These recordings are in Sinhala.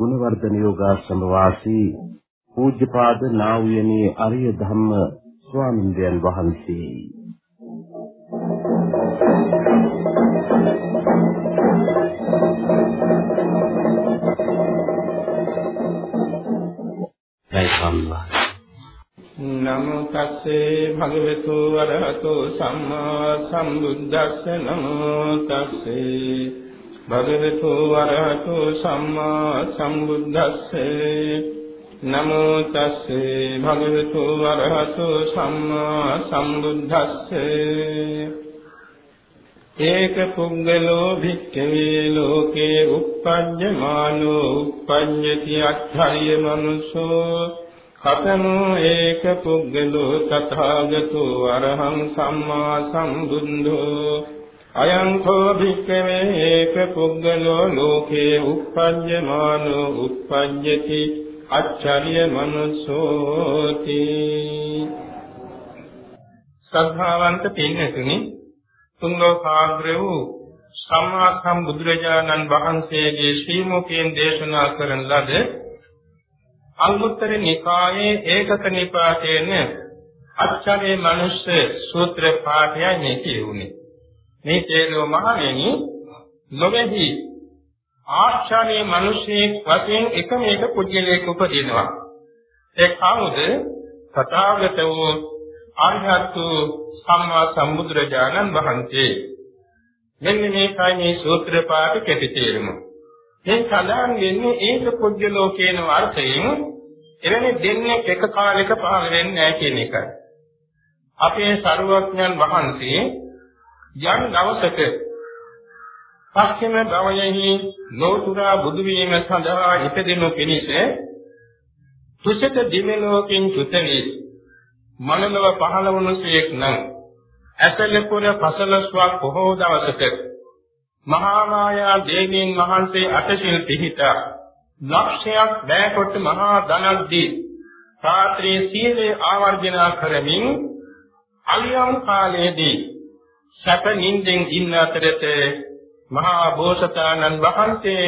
ගුණවර්ධන යෝගාශ්‍රම වාසී පූජ්‍යපාද නා වූ යනේ අරිය ධම්ම ස්වාමින්දයන් වහන්සේ. නමෝ තස්සේ භගවතු වරහතෝ සම්මා සම්බුද්දස්ස. නමෝ තස්සේ භගවතු වරහතෝ සම්මා සම්බුද්දස්සේ. නමෝ තස්සේ භගවතු වරහතෝ සම්මා සම්බුද්දස්සේ. ඒක පුද්ගලෝ භික්ඛවේ ලෝකේ uppajjamaano uppajjati අත්ථය මනුසෝ කතමෝ ඒක පුද්ගලෝ තථාගතෝ අරහං සම්මා සම්බුද්ධෝ. අයං කෝ භික්ඛවේ ඒක පුද්ගලෝ ලෝකේ uppajjamaano uppajjati අච්චරිය මනුසෝති ශ්‍රද්ධාවන්ත පින්නතුනි තුන්ලෝකාග්‍ර වූ සම්මා සම්බුදුරජාණන් වහන්සේගේ ශ්‍රී මුඛයෙන් දේශනා කරන ලද අංගුත්තර නිකායේ ඒකක නිපාතේන අච්චරේ මනුෂ්‍ය සූත්‍ර පාඨයයි මේ කියුනේ. මේ තේරෝ මහණෙනි නොවේහි ආශ්චර්ය මිනිසෙක් වශයෙන් එකම එක පුජ්‍යලයක උපදිනවා. ඒ කවුද? තථාගත වූ ආර්යතු සම්මා සම්බුදුරජාණන් වහන්සේ. මෙන්න මේකයි මේ සූත්‍ර පාඨ කෙටි තේරුම. මේ සඳහන් වෙන්නේ ඒක පුජ්‍යලෝ කියන අර්ථයෙන් එවැනි දෙන්නේ එක කාලයක පහළ වෙන්නේ නැහැ කියන එකයි. අපේ සරුවඥන් වහන්සේ යම් දවසක පස්චිම භවයෙහි ලෝතුරා බුදු වීම සඳහා ඉපදෙනු පිණිස තුසිත දිමලෝකින් චුතවි මනලව පහළ වුණසේක් නම් ඇසලපුර පසලස්වක් බොහෝ දවසක මහා මායා දේවීන් වහන්සේ අටසිල් පිහිටා ලක්ෂයක් වැයකොට මහා ධනක් දී රාත්‍රී සීලේ ආවර්ජනා කරමින් අලියම් කාලයේදී සැප නිින්දෙන් ඉන්න අතරත මහා බෝසතාණන් වහන්සේ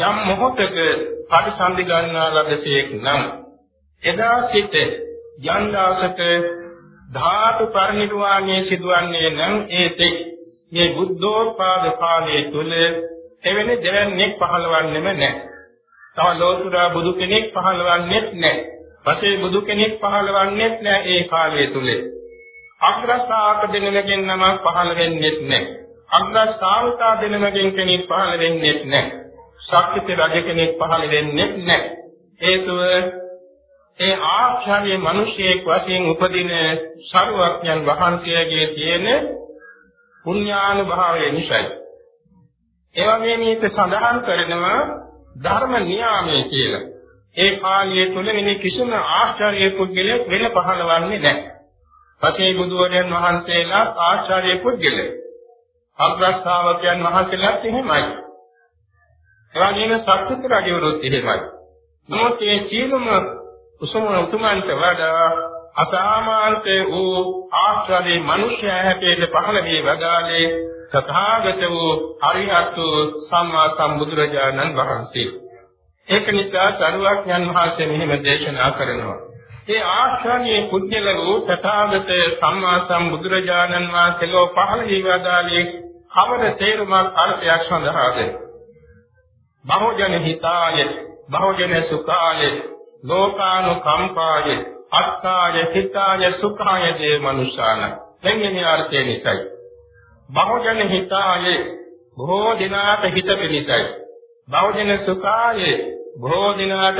යම් මොහොතක පරිසන්දි ගන්නා ලදසේක් නම් එදා සිට යන්දාසක ධාතු පරිනිර්වාණය සිදුවන්නේ නම් ඒතේ මේ බුද්ධෝත්පාද කාලයේ තුල එවැනි දෙවන්නේක් පහළවන්නෙම නැහැ. තව ලෝතුරා බුදු කෙනෙක් පහළවන්නේත් නැහැ. පසේ බුදු කෙනෙක් පහළවන්නේත් නැහැ ඒ කාලය තුල. අග්‍රශාක දෙනමකින් නම පහළ වෙන්නේත් නැහැ. අග්‍රශාවකා දෙනමකින් කෙනෙක් පහළ වෙන්නේත් නැහැ. ශක්තිත රජ කෙනෙක් පහළ වෙන්නේත් නැහැ. හේතුව ඒ ආචාර්ය මිනිසෙක් වශයෙන් උපදින සරුවඥන් වහන්සේගේ තියෙන පුණ්‍යානුභාවය නිසායි. ඒ වගේම මේක සඳහන් කරනවා ධර්ම නියාමයේ කියලා. ඒ කාලයේ තුල මිනි කිසිම ආශ්චර්ය පුද්ගලයෙක් වෙන පහළවන්නේ නැහැ. පසේ බුදුරජාන් වහන්සේලා ආශ්චර්ය පුද්ගලයෙක්. අග්‍රස්ථාවකයන් වහන්සේලාත් එහෙමයි. එවැගේම සත්‍විත රජවරුත් එහෙමයි. නමුත් මේ සියලුම උසම උතුමන්ට වඩා අසාමාන්ත වූ ආශ්‍රදී මිනිසයා හැටියට පහළ වී වදාළේ තථාගත වූ අරිහත් සම්මා සම්බුදුරජාණන් වහන්සේ. ඒක නිසා සරුවඥන් වහන්සේ මෙහිම දේශනා කරනවා. ඒ ආශ්‍රණීය කුජල වූ තථාගත සම්මා සම්බුදුරජාණන් වහන්සේ ලෝ පහළ වී වදාළේ කවර තේරුමක් අර්ථයක් සඳහාද? බහෝජන හිතාය, බහෝජන සුඛාය, ලෝකානුකම්පාය අත්තාය හිතාය සුඛාය දේ මනුෂාන දෙන්නේ අර්ථය නිසායි. බහුජන හිතාය බොහෝ දිනාට හිත පිණිසයි. බහුජන සුඛාය බොහෝ දිනාට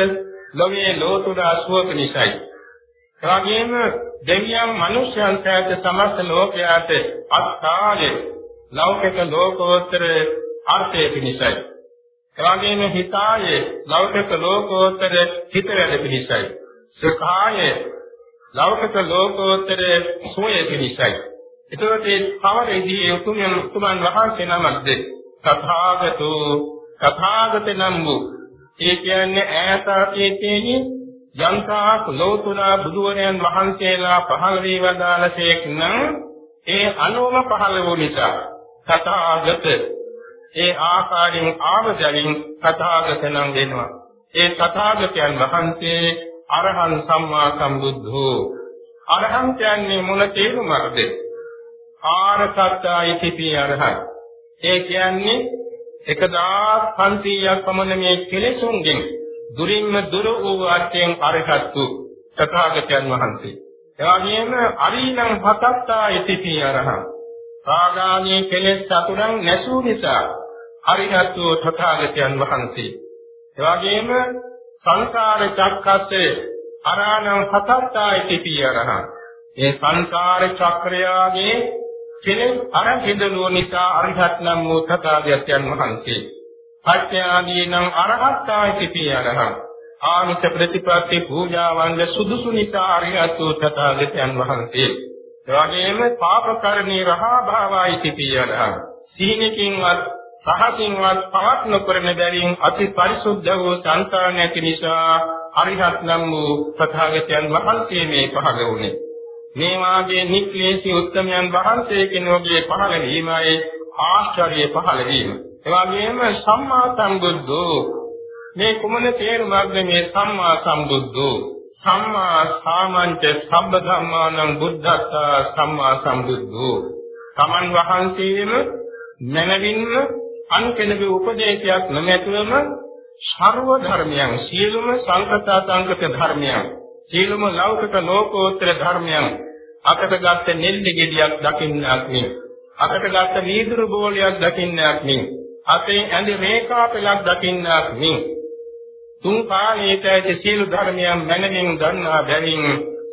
ලෝකයේ ලෝතුරා සුව පිණිසයි. එවැගේම දෙවියන් මනුෂ්‍යයන් සෑත සමස්ත ලෝකයාට අත්තාය ලෞකික ලෝකෝත්තර අර්ථය පිණිසයි එවැගේම හිතායේ ලෞකික ලෝකෝත්තර හිත වැඩ පිහිසයි. සුඛායේ ලෞකික ලෝකෝත්තර සෝය පිහිසයි. එතකොට මේ පවරේදී උතුමන් උතුමන් වහන්සේ නමක්ද තථාගතෝ තථාගත නම් වූ ඒ කියන්නේ ඈත අතීතයේදී යන්තාක් ලෝතුරා බුදුවරයන් වහන්සේලා පහළ වී වදාළසේක් නම් ඒ අනුම පහළ වූ නිසා තථාගත ඒ ආකාරයෙන් ආවදලින් තථාගත නම් වෙනවා. ඒ තථාගතයන් වහන්සේ අරහන් සම්මා සම්බුද්ධෝ. අරහන් කියන්නේ මොන තේරුමක්ද? ආරසත්තායි තිපි අරහත් ඒ කියන්නේ 1500ක් පමණ මේ කෙලෙසුන්ගෙන් දුරින්ම දුර වූ අර්ථයෙන් අරහත් වූ තථාගතයන් වහන්සේ. එවැගේම අරිණං හතත්තා ඉතිපි අරහං. රාගානී කෙලෙස් සතුරන් නැසූ නිසා අරිහත් වූ තථාගතයන් වහන්සේ. එවැගේම සංසාර චක්කස්සේ අරාණං හතත්තා ඉතිපි අරහං. ඒ සංසාර චක්‍රයාගේ කෙලෙස් අරහිඳනෝ නිසා අරිහත් නම් වූ තථාගතයන් වහන්සේ. පත්‍යාදීනම් අරහත්තායි පියරහං ආමිෂ ප්‍රතිපatti පූජාවන්ද සුදුසු නිසා අරිහත් වූ තථාගතයන් වහන්සේ. එවැගේම පාපකරණී රහා භාවයි පියරහං සීනකින්වත් සහකින්වත් පවත් නොකරන බැවින් අති පරිසුද්ධ වූ සංතාන ඇති නිසා අරිහත් නම් වූ තථාගතයන් වහන්සේ මේ පහළ වුණේ. මේ වාගේ නික්ලේශී උත්තමයන් වහන්සේ කෙනෙකුගේ පහළ වීමයි ආශ්චර්ය පහළ වීම. එවාගෙම සම්මා සම්බුද්ධෝ. මේ කුමන තේරුමක්ද මේ සම්මා සම්බුද්ධෝ? සම්මා සාමංච සම්බ ධම්මානං බුද්ධත්තා සම්මා සම්බුද්ධෝ. තමන් වහන්සේම මනවින්ම අන් කෙනෙකුගේ උපදේශයක් නොමැතිවම සර්ව ධර්මයන් සියලුම සංකතා සංකත ධර්මයන් සියලුම ලෞකික ලෝකෝත්තර ධර්මයන් අකට ගත්ත නෙල්ලි ගෙඩියක් දකින්නක් නෙවෙයි අකට ගත්ත වීදුරු බෝලයක් දකින්නක් නෙවෙයි අතේ ඇඳ රේඛා පෙළක් දකින්නක් නෙවෙයි තුන් කාලයේට ඇති සියලු ධර්මයන් මනමින් ගන්නා බැවින්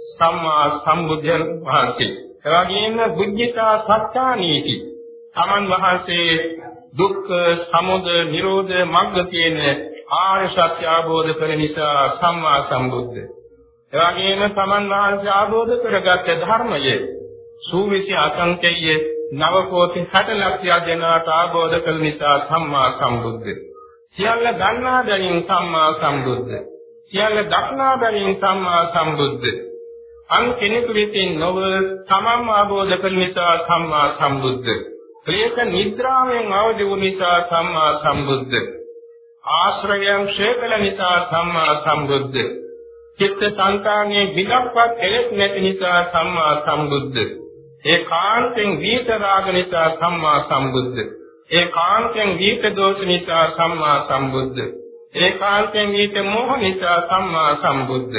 සම්මා සම්බුද්ධයන් වහන්සේ. එවැගේම බුද්ධිතා සත්‍යානීති. තමන් වහන්සේ දුක්ඛ සමුදය නිරෝධ මග්ග කියන ආර්ය සත්‍ය අවබෝධ කර නිසා සම්මා සම්බුද්ධ. එවැගේම තමන් වහන්සේ ආબોධ කරගත් ධර්මයේ සූවිසි අසංකේය නව කෝටි 60 ලක්ෂයක් දෙනාට ආબોධ කළ නිසා සම්මා සම්බුද්ධ. සියල්ල දන්නා බැවින් සම්මා සම්බුද්ධ. සියල්ල දක්නා බැවින් සම්මා සම්බුද්ධ. අන් කෙනෙකු වෙතින් නොව තමන්ම ආબોධ කළ නිසා සම්මා සම්බුද්ධ. ක්ලේශ නිද්‍රාවෙන් අවදි වූ නිසා සම්මා සම්බුද්ධ. ආශ්‍රයයන් ක්ෂේපල නිසා සම්මා සම්බුද්ධ. චිත්ත සංකාණයේ විලක්වත් එලෙස් නැති නිසා සම්මා සම්බුද්ධ. ඒකාන්තෙන් විිත රාග නිසා සම්මා සම්බුද්ධ. ඒකාන්තෙන් විිත දෝෂ නිසා සම්මා සම්බුද්ධ. ඒකාන්තෙන් විිත මෝහ නිසා සම්මා සම්බුද්ධ.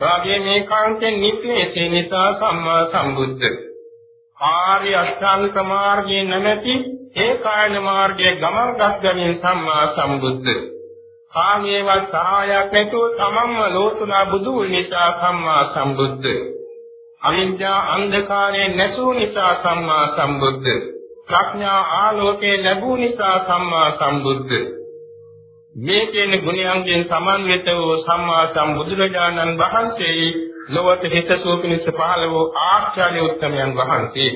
රාගයේ මේකාන්තෙන් නික්ලේශේ නිසා සම්මා සම්බුද්ධ. ආර්ය අෂ්ටාංග මාර්ගයේ නැමැති ඒකායන මාර්ගයේ ගමන් ගස්ගමින් සම්මා සම්බුද්ධ. කාගේවත් සහායක් නැතුව තමන්ම ලෝතුනා බුදු නිසා සම්මා සම්බුද්ධ. අවිද්‍යා අන්ධකාරයේ නැසූ නිසා සම්මා සම්බුද්ධ. ප්‍රඥා ආලෝකයේ ලැබූ නිසා සම්මා සම්බුද්ධ. මේ කියන ගුණයන්ගෙන් සමන්විත වූ සම්මා සම්බුදුරජාණන් වහන්සේ ලොවට හිතසුව පිණිස පහළ වූ ආචාර්ය උත්තමයන් වහන්සේ.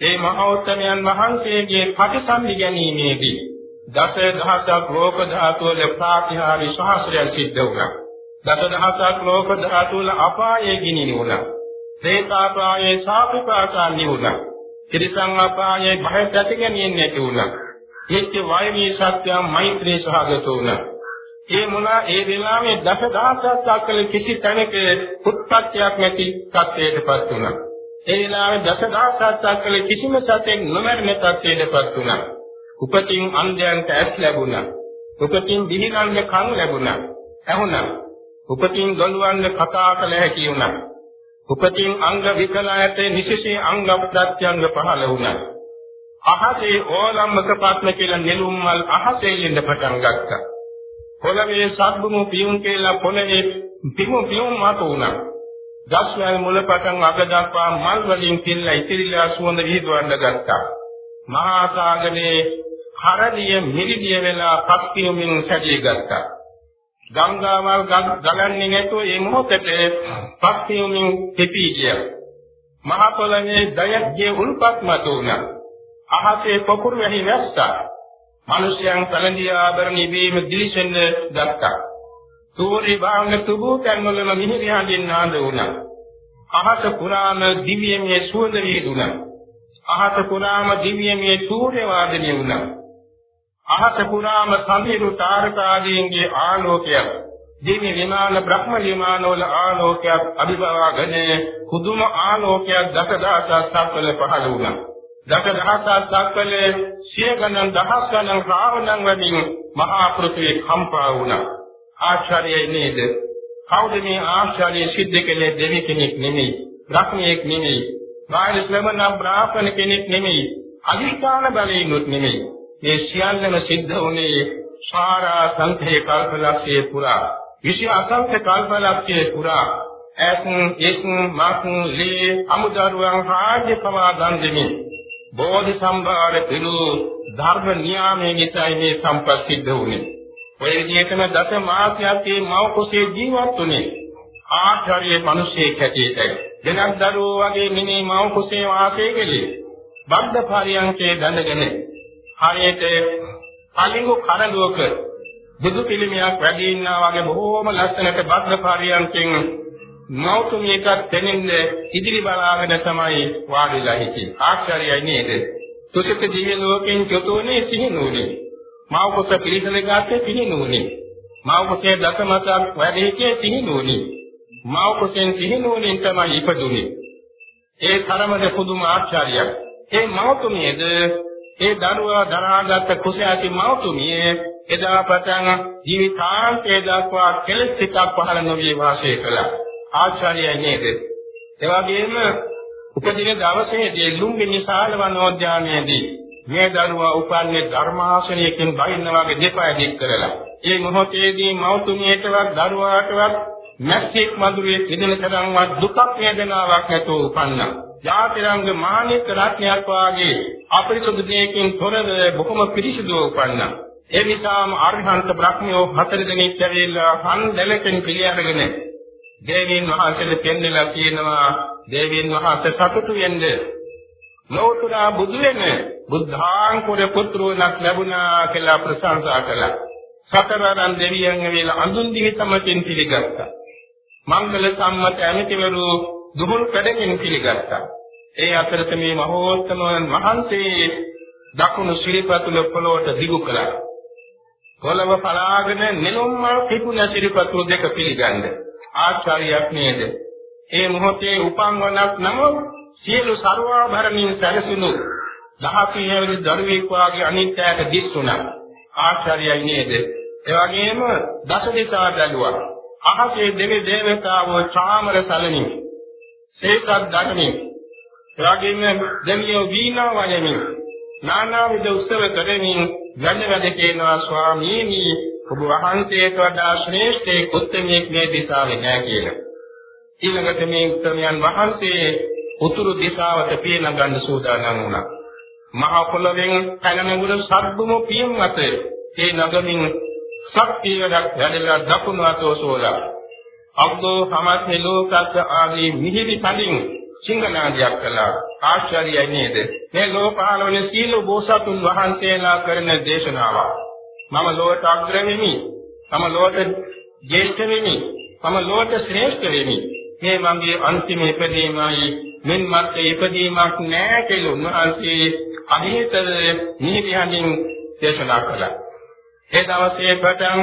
මේ මහා උත්තමයන් වහන්සේගේ ප්‍රතිසම්පි ගැනීමේදී දස දහසක් ලෝක ධාතු වල ප්‍රාතිහාරි සහස්‍රය සිද්ධ වුණා. දස දහසක් ලෝක ධාතු වල අපායේ ගිනිනි වුණා. ප්‍රේතාපායේ සාපිපාසා නිවුණා. ත්‍රිසං අපායේ භය ප්‍රතිගැනියෙන් නැති වුණා. නිත්‍ය වායමී සත්‍යම් මෛත්‍රී සහගත වුණා. ඒ මුලා ඒ වෙලාවේ දස දහසක් අකල කිසි තැනක උත්පත්තියක් නැති තත්ත්වයකටපත් වුණා. ඒ වෙලාවේ දස දහසක් අකල කිසිම සතෙක් නොමරන තත්ත්වයකටපත් වුණා. උපතින් අන්ධයන්ට ඇස් ලැබුණා. උපතින් දිහිනන්ද කන් ලැබුණා. ඇහුණා. උපතින් ගොළුවන්ද කතා කළ හැකි වුණා. උපතින් අංග විකලයට නිසිසේ අංග ප්‍රත්‍යංග පහළ වුණා. අහසේ ඕලම්මක පත්ම කියලා නෙළුම් මල් අහසේ ඉන්න පටන් ගත්තා. පොළවේ සත්බුමු පියුම් කියලා පොළවේ පිමු පියුම් මත වුණා. ගස්වැල් මුල පටන් අග දක්වා මල් වලින් පිල්ලා ඉතිරිලා සුවඳ විහිදුවන්න ගත්තා. මහා සාගරයේ කරලිය මිරිදිය වෙලා පස්තියමින් සැදී ගත්තා. ගංගාවල් ගලන්නේ නැතුව මේ මොහොතේ පස්තියමින් පිපී ගියා. මහ පොළවේ දයත්ගේ උල්පත් මත උනා. අහසේ පොකුරු වැහි වැස්සා. මිනිසයන් කලඳිය ආභරණ ඉබේම දිලිසෙන්න ගත්තා. සූර්ය භාග තුබු කන්නවල මිහිරි හඬින් නාද වුණා. අහස පුරාම දිව්‍යමය සුවඳ වේදුණා. අහස පුරාම දිව්‍යමය සූර්ය වාදනය වුණා. අහස පුරාම සඳිරු තාරකාදීන්ගේ ආලෝකයක් දිව්‍ය විමාන බ්‍රහ්ම විමාන වල ආලෝකයක් අභිභවාගෙන කුදුම ආලෝකයක් දසදහසක් සක්වල පහළ වුණා. දසදහසක් සක්වල සිය ගණන් දහස් ගණන් රාවණන් වලින් මහා පෘථිවිය කම්පා වුණා. ආශ්චර්යයි නේද? කවුද මේ ආශ්චර්ය සිද්ධ කළේ දෙවි කෙනෙක් නෙමෙයි, බ්‍රහ්මයෙක් නෙමෙයි, බාහිර ශ්‍රමණ බ්‍රාහ්මණ කෙනෙක් නෙමෙයි, අදිෂ්ඨාන බලයෙන්ුත් නෙමෙයි. මේ සියල්ලම සිද්ධ වුණේ සාරා සංඛේ කල්පලක්ෂයේ පුරා. විශි අසංඛ කල්පලක්ෂයේ පුරා ඇස් එස් මස් ලී අමුදරුවන් රාජ්‍ය පවා දන් දෙමින් බෝධි සම්භාර පිළු ධර්ම නියාමයේ නිසයි මේ සම්පස්සිද්ධ වුණේ. ඔය විදිහටම දස මාසයක් මේ මව කුසේ ජීවත් වුණේ. ආචාර්ය මිනිසෙක් හැටියට. දෙනක් දරුවෝ වගේ මිනිහ මව කුසේ වාසය කළේ. බද්ධ පරියන්කේ දඬගෙන හරියට පලිඟු කරඬුවක බුදු පිළිමයක් වැඩි ඉන්නා වගේ බොහෝම ලස්සනට බද්ධ පරියන්කෙන් මෞතුමියකත් දෙනින්නේ ඉදිරි බලාගෙන තමයි වාඩිලා හිටියේ. ආශ්චර්යයි නේද? තුසිත දිව්‍ය ලෝකෙන් චතුනේ සිහිනුනේ. මව කුස පිළිසල ගාත්තේ සිහිනුනේ. මව කුසේ දසමසක් වැඩ හිටියේ සිහිනුනේ. මව කුසෙන් සිහිනුනේ තමයි ඉපදුනේ. ඒ තරමද පුදුම ආශ්චර්යයක්. ඒ මෞතුමියද ඒ දරුවා දරාගත් කුස ඇති මෞතුමිය එදා පටන් ජීවිතාන්තය දක්වා කෙලෙස් සිතක් පහළ නොවී වාසය කළා. ආචාර්යයි නේද? ඒ වගේම උපදින දවසේදී ලුම්බිනි සාල වනෝද්‍යානයේදී මේ දරුවා උපන්නේ ධර්මාසනයකින් බහින්න වගේ දෙපය දික් කරලා. ඒ මොහොතේදී මෞතුමියටවත් දරුවාටවත් මැස්සෙක් මధుරයේ ඉදෙන තරම්වත් දුකක් වේදනාවක් නැතුව උපන්නා. ජාතිරංග මාණික රත්නයක් වාගේ අපරිසුදු දෙයකින් තොරව බොහොම පිරිසිදුව උපන්නා. ඒ නිසාම අරිහන්ත බ්‍රහ්මියෝ හතර දිනක් ඇවිල්ලා කන් දෙලකින් පිළිඅරගෙන දේවීන් වහන්සේට දෙන්නලා කියනවා දේවීන් වහන්සේ සතුටු වෙන්න ලෝතර බුදු වෙන බුද්ධාංකුර පුත්‍රෝණක් ලැබුණා කියලා ප්‍රශංසා කළා. සතරවරන් දෙවියන් ඇවිල්ලා අඳුන් දිවි සමතින් පිළිගත්තා. මංගල සම්මත ඇමතිවරු දුහුල් කඩමින් පිළිගත්තා. ඒ අතරත මේ මහෝත්තමයන් වහන්සේ දකුණු ශිරීපතුල පොළොවට දිගු කළා. පොළව පලාගෙන නෙළුම් මල් පිපුණ ශිරීපතුල දෙක පිළිගන්න. ආචාර්යයක් නේද? ඒ මොහොතේ උපන්වනක් නම සියලු ਸਰවාභරණින් සැරසුණු දහසියවි දරුවෙක් වාගේ අනිත්‍යයට දිස්සුණා. ආචාර්යයි නේද? ඒ වගේම දස දිසා බැලුවා. අහසේ දෙවි දේවතාවෝ චාමර සලනින් සේසත් ධර්මයෙන් එවාගෙම දෙවියෝ වීණා වයමින් නානා විද උත්සව කරමින් ගන්න වැඩ කියනවා ස්වාමීනි ඔබ වහන්සේට වඩා ශ්‍රේෂ්ඨ උත්මයෙක් මේ දිශාවේ නැහැ කියලා. ඊළඟට මේ උත්මයන් වහන්සේ උතුරු දිශාවට පියන ගන්න සූදානම් වුණා. මහා පොළවෙන් පැනනගුරු සබ්බම පියම් මත ඒ නගමින් ශක්තියක් වැඩලා දකුණු අතෝ සෝලා අබ්දෝ හමස්මි ලෝකස්ස ආදී මිහිරි පදින් සිංහනාදයක් කළා. ආශ්චර්යයි නේද? මේ ලෝකාලවල සීල බෝසතුන් වහන්සේලා කරන දේශනාවක් මම ලෝක අග්‍ර වෙමි. මම ලෝක ජේෂ්ඨ වෙමි. මම ලෝක ශ්‍රේෂ්ඨ වෙමි. මේ මගේ අන්තිම ඉපදීමයි. මෙන් මත් ඉපදීමක් නෑ කියලා උන්වහන්සේ අහිතර නිහිරියන්ින් දේශනා කළා. ඒ දවසේ පටන්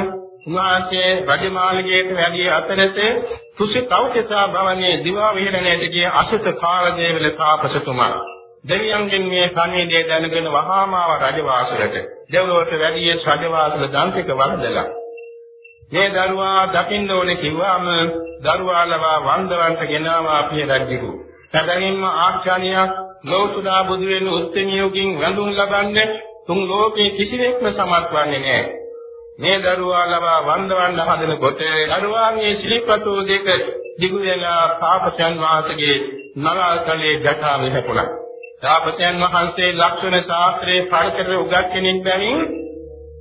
උන්වහන්සේ රජමාලිගයට වැඩි අතරත කුසිතෞතිසා භවනේ දිවා විහරණයට ගිය අසුත කාලදේවල තාපසතුමා දෙවියන්ගෙන් මේ කණේදී දැනගෙන වහාමාව රජවාසලට දෙව්ලොවට වැඩි රජවාසල දන්තික වරදලා මේ දරුවා දකින්න ඕනේ කිව්වම දරුවා ලවා වන්දවන්ට ගෙනාවා අපේ රජුරු සැබවින්ම ආචාර්යයක් ලෝතුරා බුදු වෙන උත්තරමියෝකින් වැඳුම් ලබන්නේ තුන් ලෝකේ කිසිවෙක්ම සමත් වන්නේ නැහැ. මේ දරුවා ලබා වන්දවන්න හදනකොට දරුවාගේ ශිල්පතු දෙක දිගු වෙලා තාපසයන් වාසගේ නරාතලේ ජටා වෙහපුණා. තාපසයන් වහන්සේ ලක්ෂණ ශාස්ත්‍රයේ පරිකර උගත් කෙනෙක් බැවින්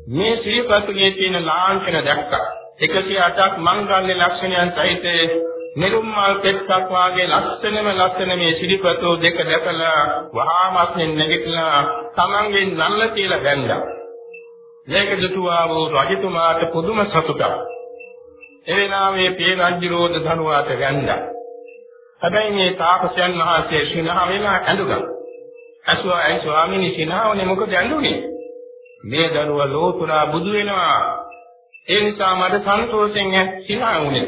මේ ශ්‍රීපතුලේ තියෙන ලාංඡන දැක්කා. 108ක් මංගල්‍ය ලක්ෂණයන් සහිත නිරුම්මල් පෙත්තක් වාගේ ලස්සනම ලස්සන මේ ශ්‍රීපතෝ දෙක දැකලා වහාමස්නෙන් නැගිටලා තමන්ගේ නල්ල කියලා බැන්දා. මේක දුටුවා වූ රජතුමාට පුදුම සතුටක්. එවෙනාවේ පිය රජුරෝද ධනුවාට වැන්දා. හැබැයි මේ තාපසයන් වහන්සේ සිනහ වෙලා ඇඳුගා. අසුවා ඒ ස්වාමීනි සිනහවනේ මොකද ඇඳුනේ? මේ දරුව ලෝතුරා බුදු වෙනවා. ඒ නිසා මට සන්තෝෂෙන් සිනහ වුණේ.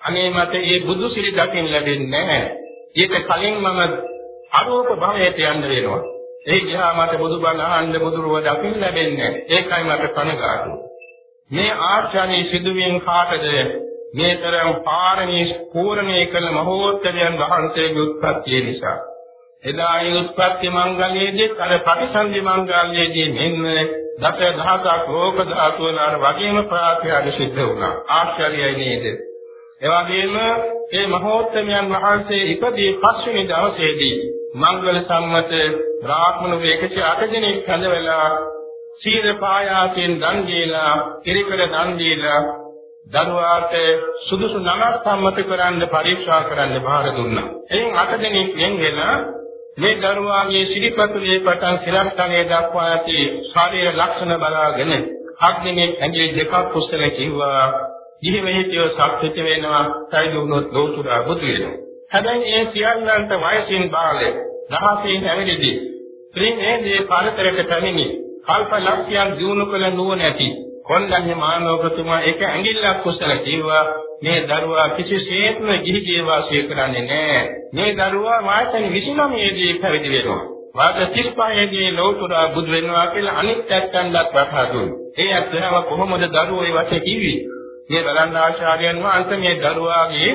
අනේ මට මේ බුදු සිරි දකින්න ලැබෙන්නේ නැහැ. ඊට කලින් මම අරූප භවයට යන්න වෙනවා. ඒ ගියා මට බුදුබණ අහන්න බුදුරුව දකින්න ලැබෙන්නේ නැහැ. ඒකයි මට කනගාටු. මේ ආශ්‍රණී සිදුවීම් කාටද මේ තරම් පාරමී පූර්ණේ කළ මහෝත්තරයන් වහන්සේගේ උත්පත්තිය නිසා එදා ඒ උත්පත්ති මංගලයේදී අර ප්‍රතිසන්දි මංගලයේදී මෙන්න දස දහසක් ලෝක ධාතු වල වගේම ප්‍රාත්‍යාග සිද්ධ වුණා ආශ්චර්යයි නේද එවැගේම මේ මහෝත්තමයන් වහන්සේ ඉපදී පස්වෙනි දවසේදී මංගල සම්මත බ්‍රාහ්මණ වේකසේ අට දෙනෙක් හඳවලා සීල පායාසයෙන් දන් දීලා කිරිකර දන් දීලා දරුවාට සුදුසු නමක් සම්මත කරන්න පරීක්ෂා කරන්න බාර දුන්නා. එයින් අට දෙනෙක් වෙන් වෙලා මේ දරුවාගේ සිරිපතුලේ පටන් සිරස්තලයේ දක්වා ඇති ශාරීරික ලක්ෂණ බලාගෙන හත් දිනක් ඇඟිලි දෙකක් කුස්සල කිව්වා. ඉහි මෙහිතිව සත්‍විත වෙනවා, සයිද වුණොත් ලෝතුරා බුදු වෙනවා. හැබැයි ඒ සියල්ලන්ට වයසින් බාලේ දහසින් ඇවිදිදී. ත්‍රිමේදී පරතරයට පැමිණි. කල්ප ලක්ෂයක් දිනු කළ නුවණැති කොණ්ඩඤ්ඤ මානවකතුමා එක ඇඟිල්ලක් කුසල කිව්වා මේ දරුවා කිසිසේත්ම ගිහි ගේ වාසය කරන්නේ නැහැ මේ දරුවා වයස 29 දී පැවිදි වෙනවා. වාස 35 දී ලෞතුරා බුදු වෙනවා කියලා අනිත් පැත්තන්වත් වටහා දුන්නා. ඒ අත්දැකීම කොහොමද දරුවෝ ඒ වශයෙන් කිව්වේ? මේ බලන්න ආචාර්යයන් වහන්සේ මේ දරුවාගේ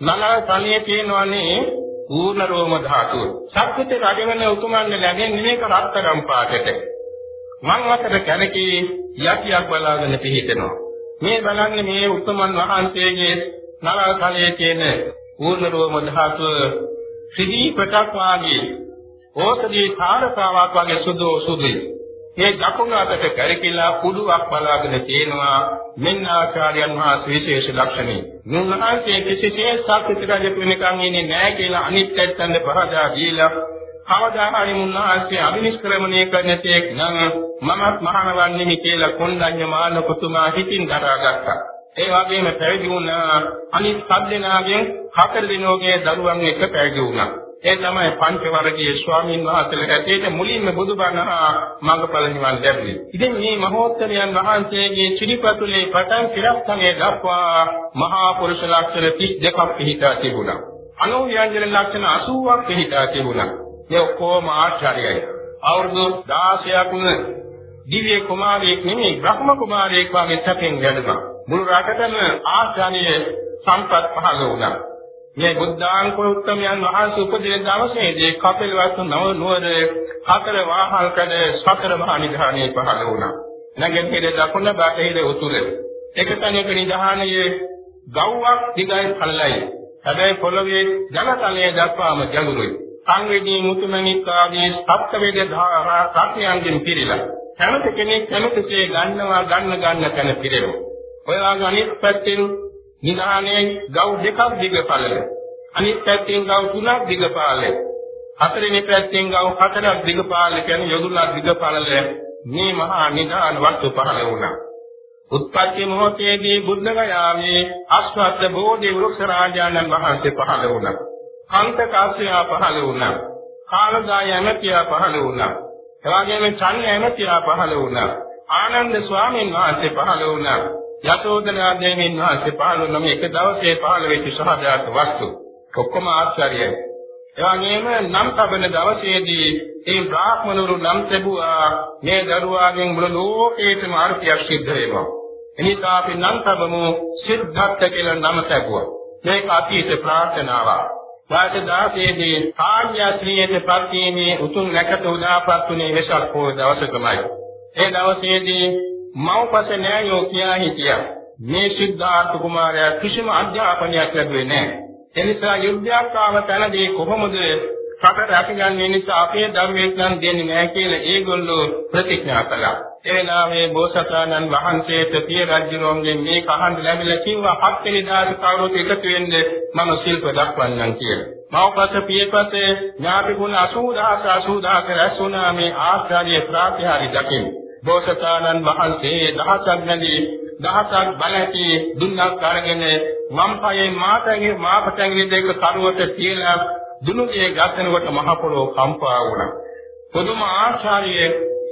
නලව තනියේ තියෙනවනේ ඌර්ණ රෝම ධාතුව සක්විත රජවන උතුමන් ලැබෙන්නේ මේක රත්තරම් පාටට මං අතර කැනකී යටියක් බලාගෙන පිහිටනවා. මේ බලන්නේ මේ උත්තමන් වහන්සේගේ නරක තලයේ තියෙන ඌර්ණරෝම ධාතුව ශ්‍රී ප්‍රටක් වාගේ ඕසදී තාරකාවක් වගේ සුදු සුදුයි. මේ දකුණු අතට කරකිලා කුඩුවක් බලාගෙන තියෙනවා මෙන්න ආචාර්යයන් වහන්සේ විශේෂ ලක්ෂණේ. නුන්වහන්සේ කිසිසේත් සාක්ෂිත රජ වෙනකන් ඉන්නේ නැහැ කියලා අනිත් පැත්තෙන් පරදා දීලා කවදා හරි මුන්වහන්සේ අභිනිෂ්ක්‍රමණය කරනසේක් නම් මමත් මහානවන්නේමි කියලා කොණ්ඩඤ්ඤ මානකතුමා හිතින් දරාගත්තා. ඒ වගේම පැවිදි වුණා අනිත් සද්දෙනාගෙන් හතර දිනෝගේ දරුවන් එක්ක පැවිදි වුණා. ඒ තමයි පංච වර්ගයේ ස්වාමීන් වහන්සේලා ඇටේට මුලින්ම බුදුබණ මඟපල නිවන් ලැබුවේ. ඉතින් මේ මහෝත්තමයන් වහන්සේගේ ශ්‍රීපතුලේ පටන් සිරස්තනේ දක්වා මහා පුරුෂ ලක්ෂණ 32ක් පිහිටා තිබුණා. අනුව්‍යංජන ලක්ෂණ 80ක් පිහිටා තිබුණා. මේ ඔක්කොම ආචාර්යයි. අවුරුදු 16ක්ම දිව්‍ය කුමාරයෙක් නෙමෙයි බ්‍රහ්ම කුමාරයෙක් වගේ සැපෙන් වැඩුණා. මුළු රටටම ආචාර්ය සම්පත් පහළ වුණා. මේ බුද්ධාංකුර උත්තමයන් වහන්සේ උපදින දවසේදී කපිලවස්තු නව නුවර හතර වාහල් කඩ සතර මහා නිධානයේ පහළ වුණා. නැගෙනහිර දකුණ බටහිර උතුර එක තැනක නිධානයේ ගව්වක් දිගයි පළලයි. හැබැයි පොළවේ ජලතලයේ දක්වාම ජලුරුයි. සංවේදී මුතුමැණික් ආදී සත්වේද ධාරා සත්‍යයන්ගෙන් පිළිලා කැමති කෙනෙක් කැමතිසේ ගන්නවා ගන්න ගන්න තැන පිළිරෙනවා. ඔය වගේ අනිත් පැත්තෙන් නිදානේ ගව් දෙකක් දිග පළල. අනිත් පැත්තෙන් ගව් තුනක් දිග පළල. හතරෙනි පැත්තෙන් ගව් හතරක් දිග පළල කියන්නේ යොදුනක් දිග පළල මේ මහා නිදාන වස්තු පහළ වුණා. උත්පත්ති මොහොතේදී බුද්ධ ගයාවේ අශ්වත්ථ බෝධි වෘක්ෂ රාජානන් වහන්සේ පහළ වුණා. කන්තකාසයා පහළ වුණා. කාලදාය ඇමතියා පහළ වුණා. එවාගෙම චන්න ඇමතියා පහළ වුණා. ආනන්ද ස්වාමීන් වහන්සේ පහළ වුණා. යසෝදරා දේවීන් වහන්සේ පහළ වුණ මේ එක දවසේ පහළ වෙච්ච සහජාත වස්තු. ඔක්කොම ආශ්චර්යයි. එවාගෙම නම් තබන දවසේදී ඒ බ්‍රාහ්මණවරු නම් ලැබුවා මේ දරුවාගෙන් මුළු ලෝකේටම ආර්තියක් සිද්ධ වෙනවා. එනිසා අපි නම් තබමු සිද්ධාර්ථ කියලා නම ලැබුවා. මේක අතීත ප්‍රාර්ථනාවක්. වාස 16 දී කාර්යශ්‍රීයට ප්‍රතිමේ උතුම් නැකත උදාපත් උනේ වෙසක් පොය දවසකමයි. ඒ දවසේදී මව්පස නෑයෝ කියා හිටියා. මේ සිද්ධාර්ථ කුමාරයා කිසිම අධ්‍යාපනයක් ලැබුවේ නැහැ. එනිසා යුද්ධයක් ආව තැනදී කොහොමද කට රැකගන්නේ නිසා අපේ ධර්මයක් නම් දෙන්නේ නැහැ කියලා ඒගොල්ලෝ ප්‍රතිඥා කළා. එවෙලාවේ බෝසතාණන් වහන්සේට පිය රජුගෙන් මේක අහන්න ලැබිලා කිව්වා හත්වෙනි දාස කවුරුත් එකතු වෙන්න මම ශිල්ප දක්වන්නම් කියලා. මව්පස පියපස ඥාති ගුණ 80000 80000 රැස් වුණා මේ ආශ්චර්ය ප්‍රාතිහාරි දකින්න. බෝසතාණන් වහන්සේ දහසක් නැදී දහසක් බලැටි දුන්නක් අරගෙන වම් පායේ මාතගේ මාපටැඟිලි දෙක කරුවට තියලා දුනුගේ ගස්සනකොට මහ පොළොව කම්පා වුණා. පුදුම ආචාර්ය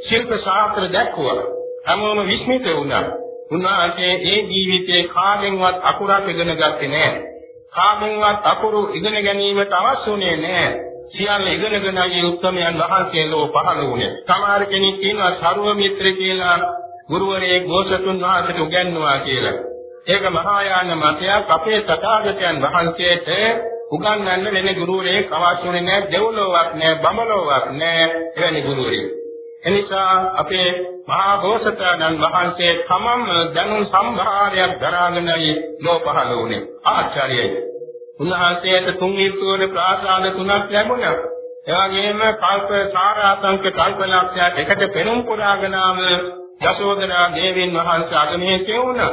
ශිල්ප ශාස්ත්‍ර දැක්වුවා. හැමෝම විස්මිත වුණා. උන්වහන්සේ ඒ ජීවිතේ කාගෙන්වත් අකුරක් ඉගෙන ගත්තේ නැහැ. කාගෙන්වත් අකුරු ඉගෙන ගැනීමට අවශ්‍යුනේ නැහැ. සියල්ල ඉගෙනගෙන ආයේ උත්තරමයන් වහන්සේ ලෝ පහළ වුණේ. සමහර කෙනෙක් කියනවා සර්ව මිත්‍ර කියලා ගුරුවරයෙක් ගෝසතුන් වහන්සේට උගන්වනවා කියලා. ඒක මහායාන මතයක් අපේ තථාගතයන් වහන්සේට උගන්වන්න වෙන ගුරුවරයෙක් අවශ්‍යුනේ නැහැ. දෙව්ලොවක් නැහැ, බඹලොවක් නැහැ. එවැනි ගුරුවරයෙක්. එනිසා අපේ මහා ගෝසතාණන් වහන්සේ තමම දැනුම් සම්භාරයක් දරාගෙනයි ලෝ පහළ වුණේ. ආචාර්යයි. උන්වහන්සේට තුන් ඍතුවල ප්‍රාසාද තුනක් ලැබුණා. එවැගේම කල්ප සාරාසංක කල්පලක්ෂයක් එකට පෙනුම් පුරාගෙන ආව යශෝදරා දේවීන් වහන්සේ අගමේ කෙවුණා.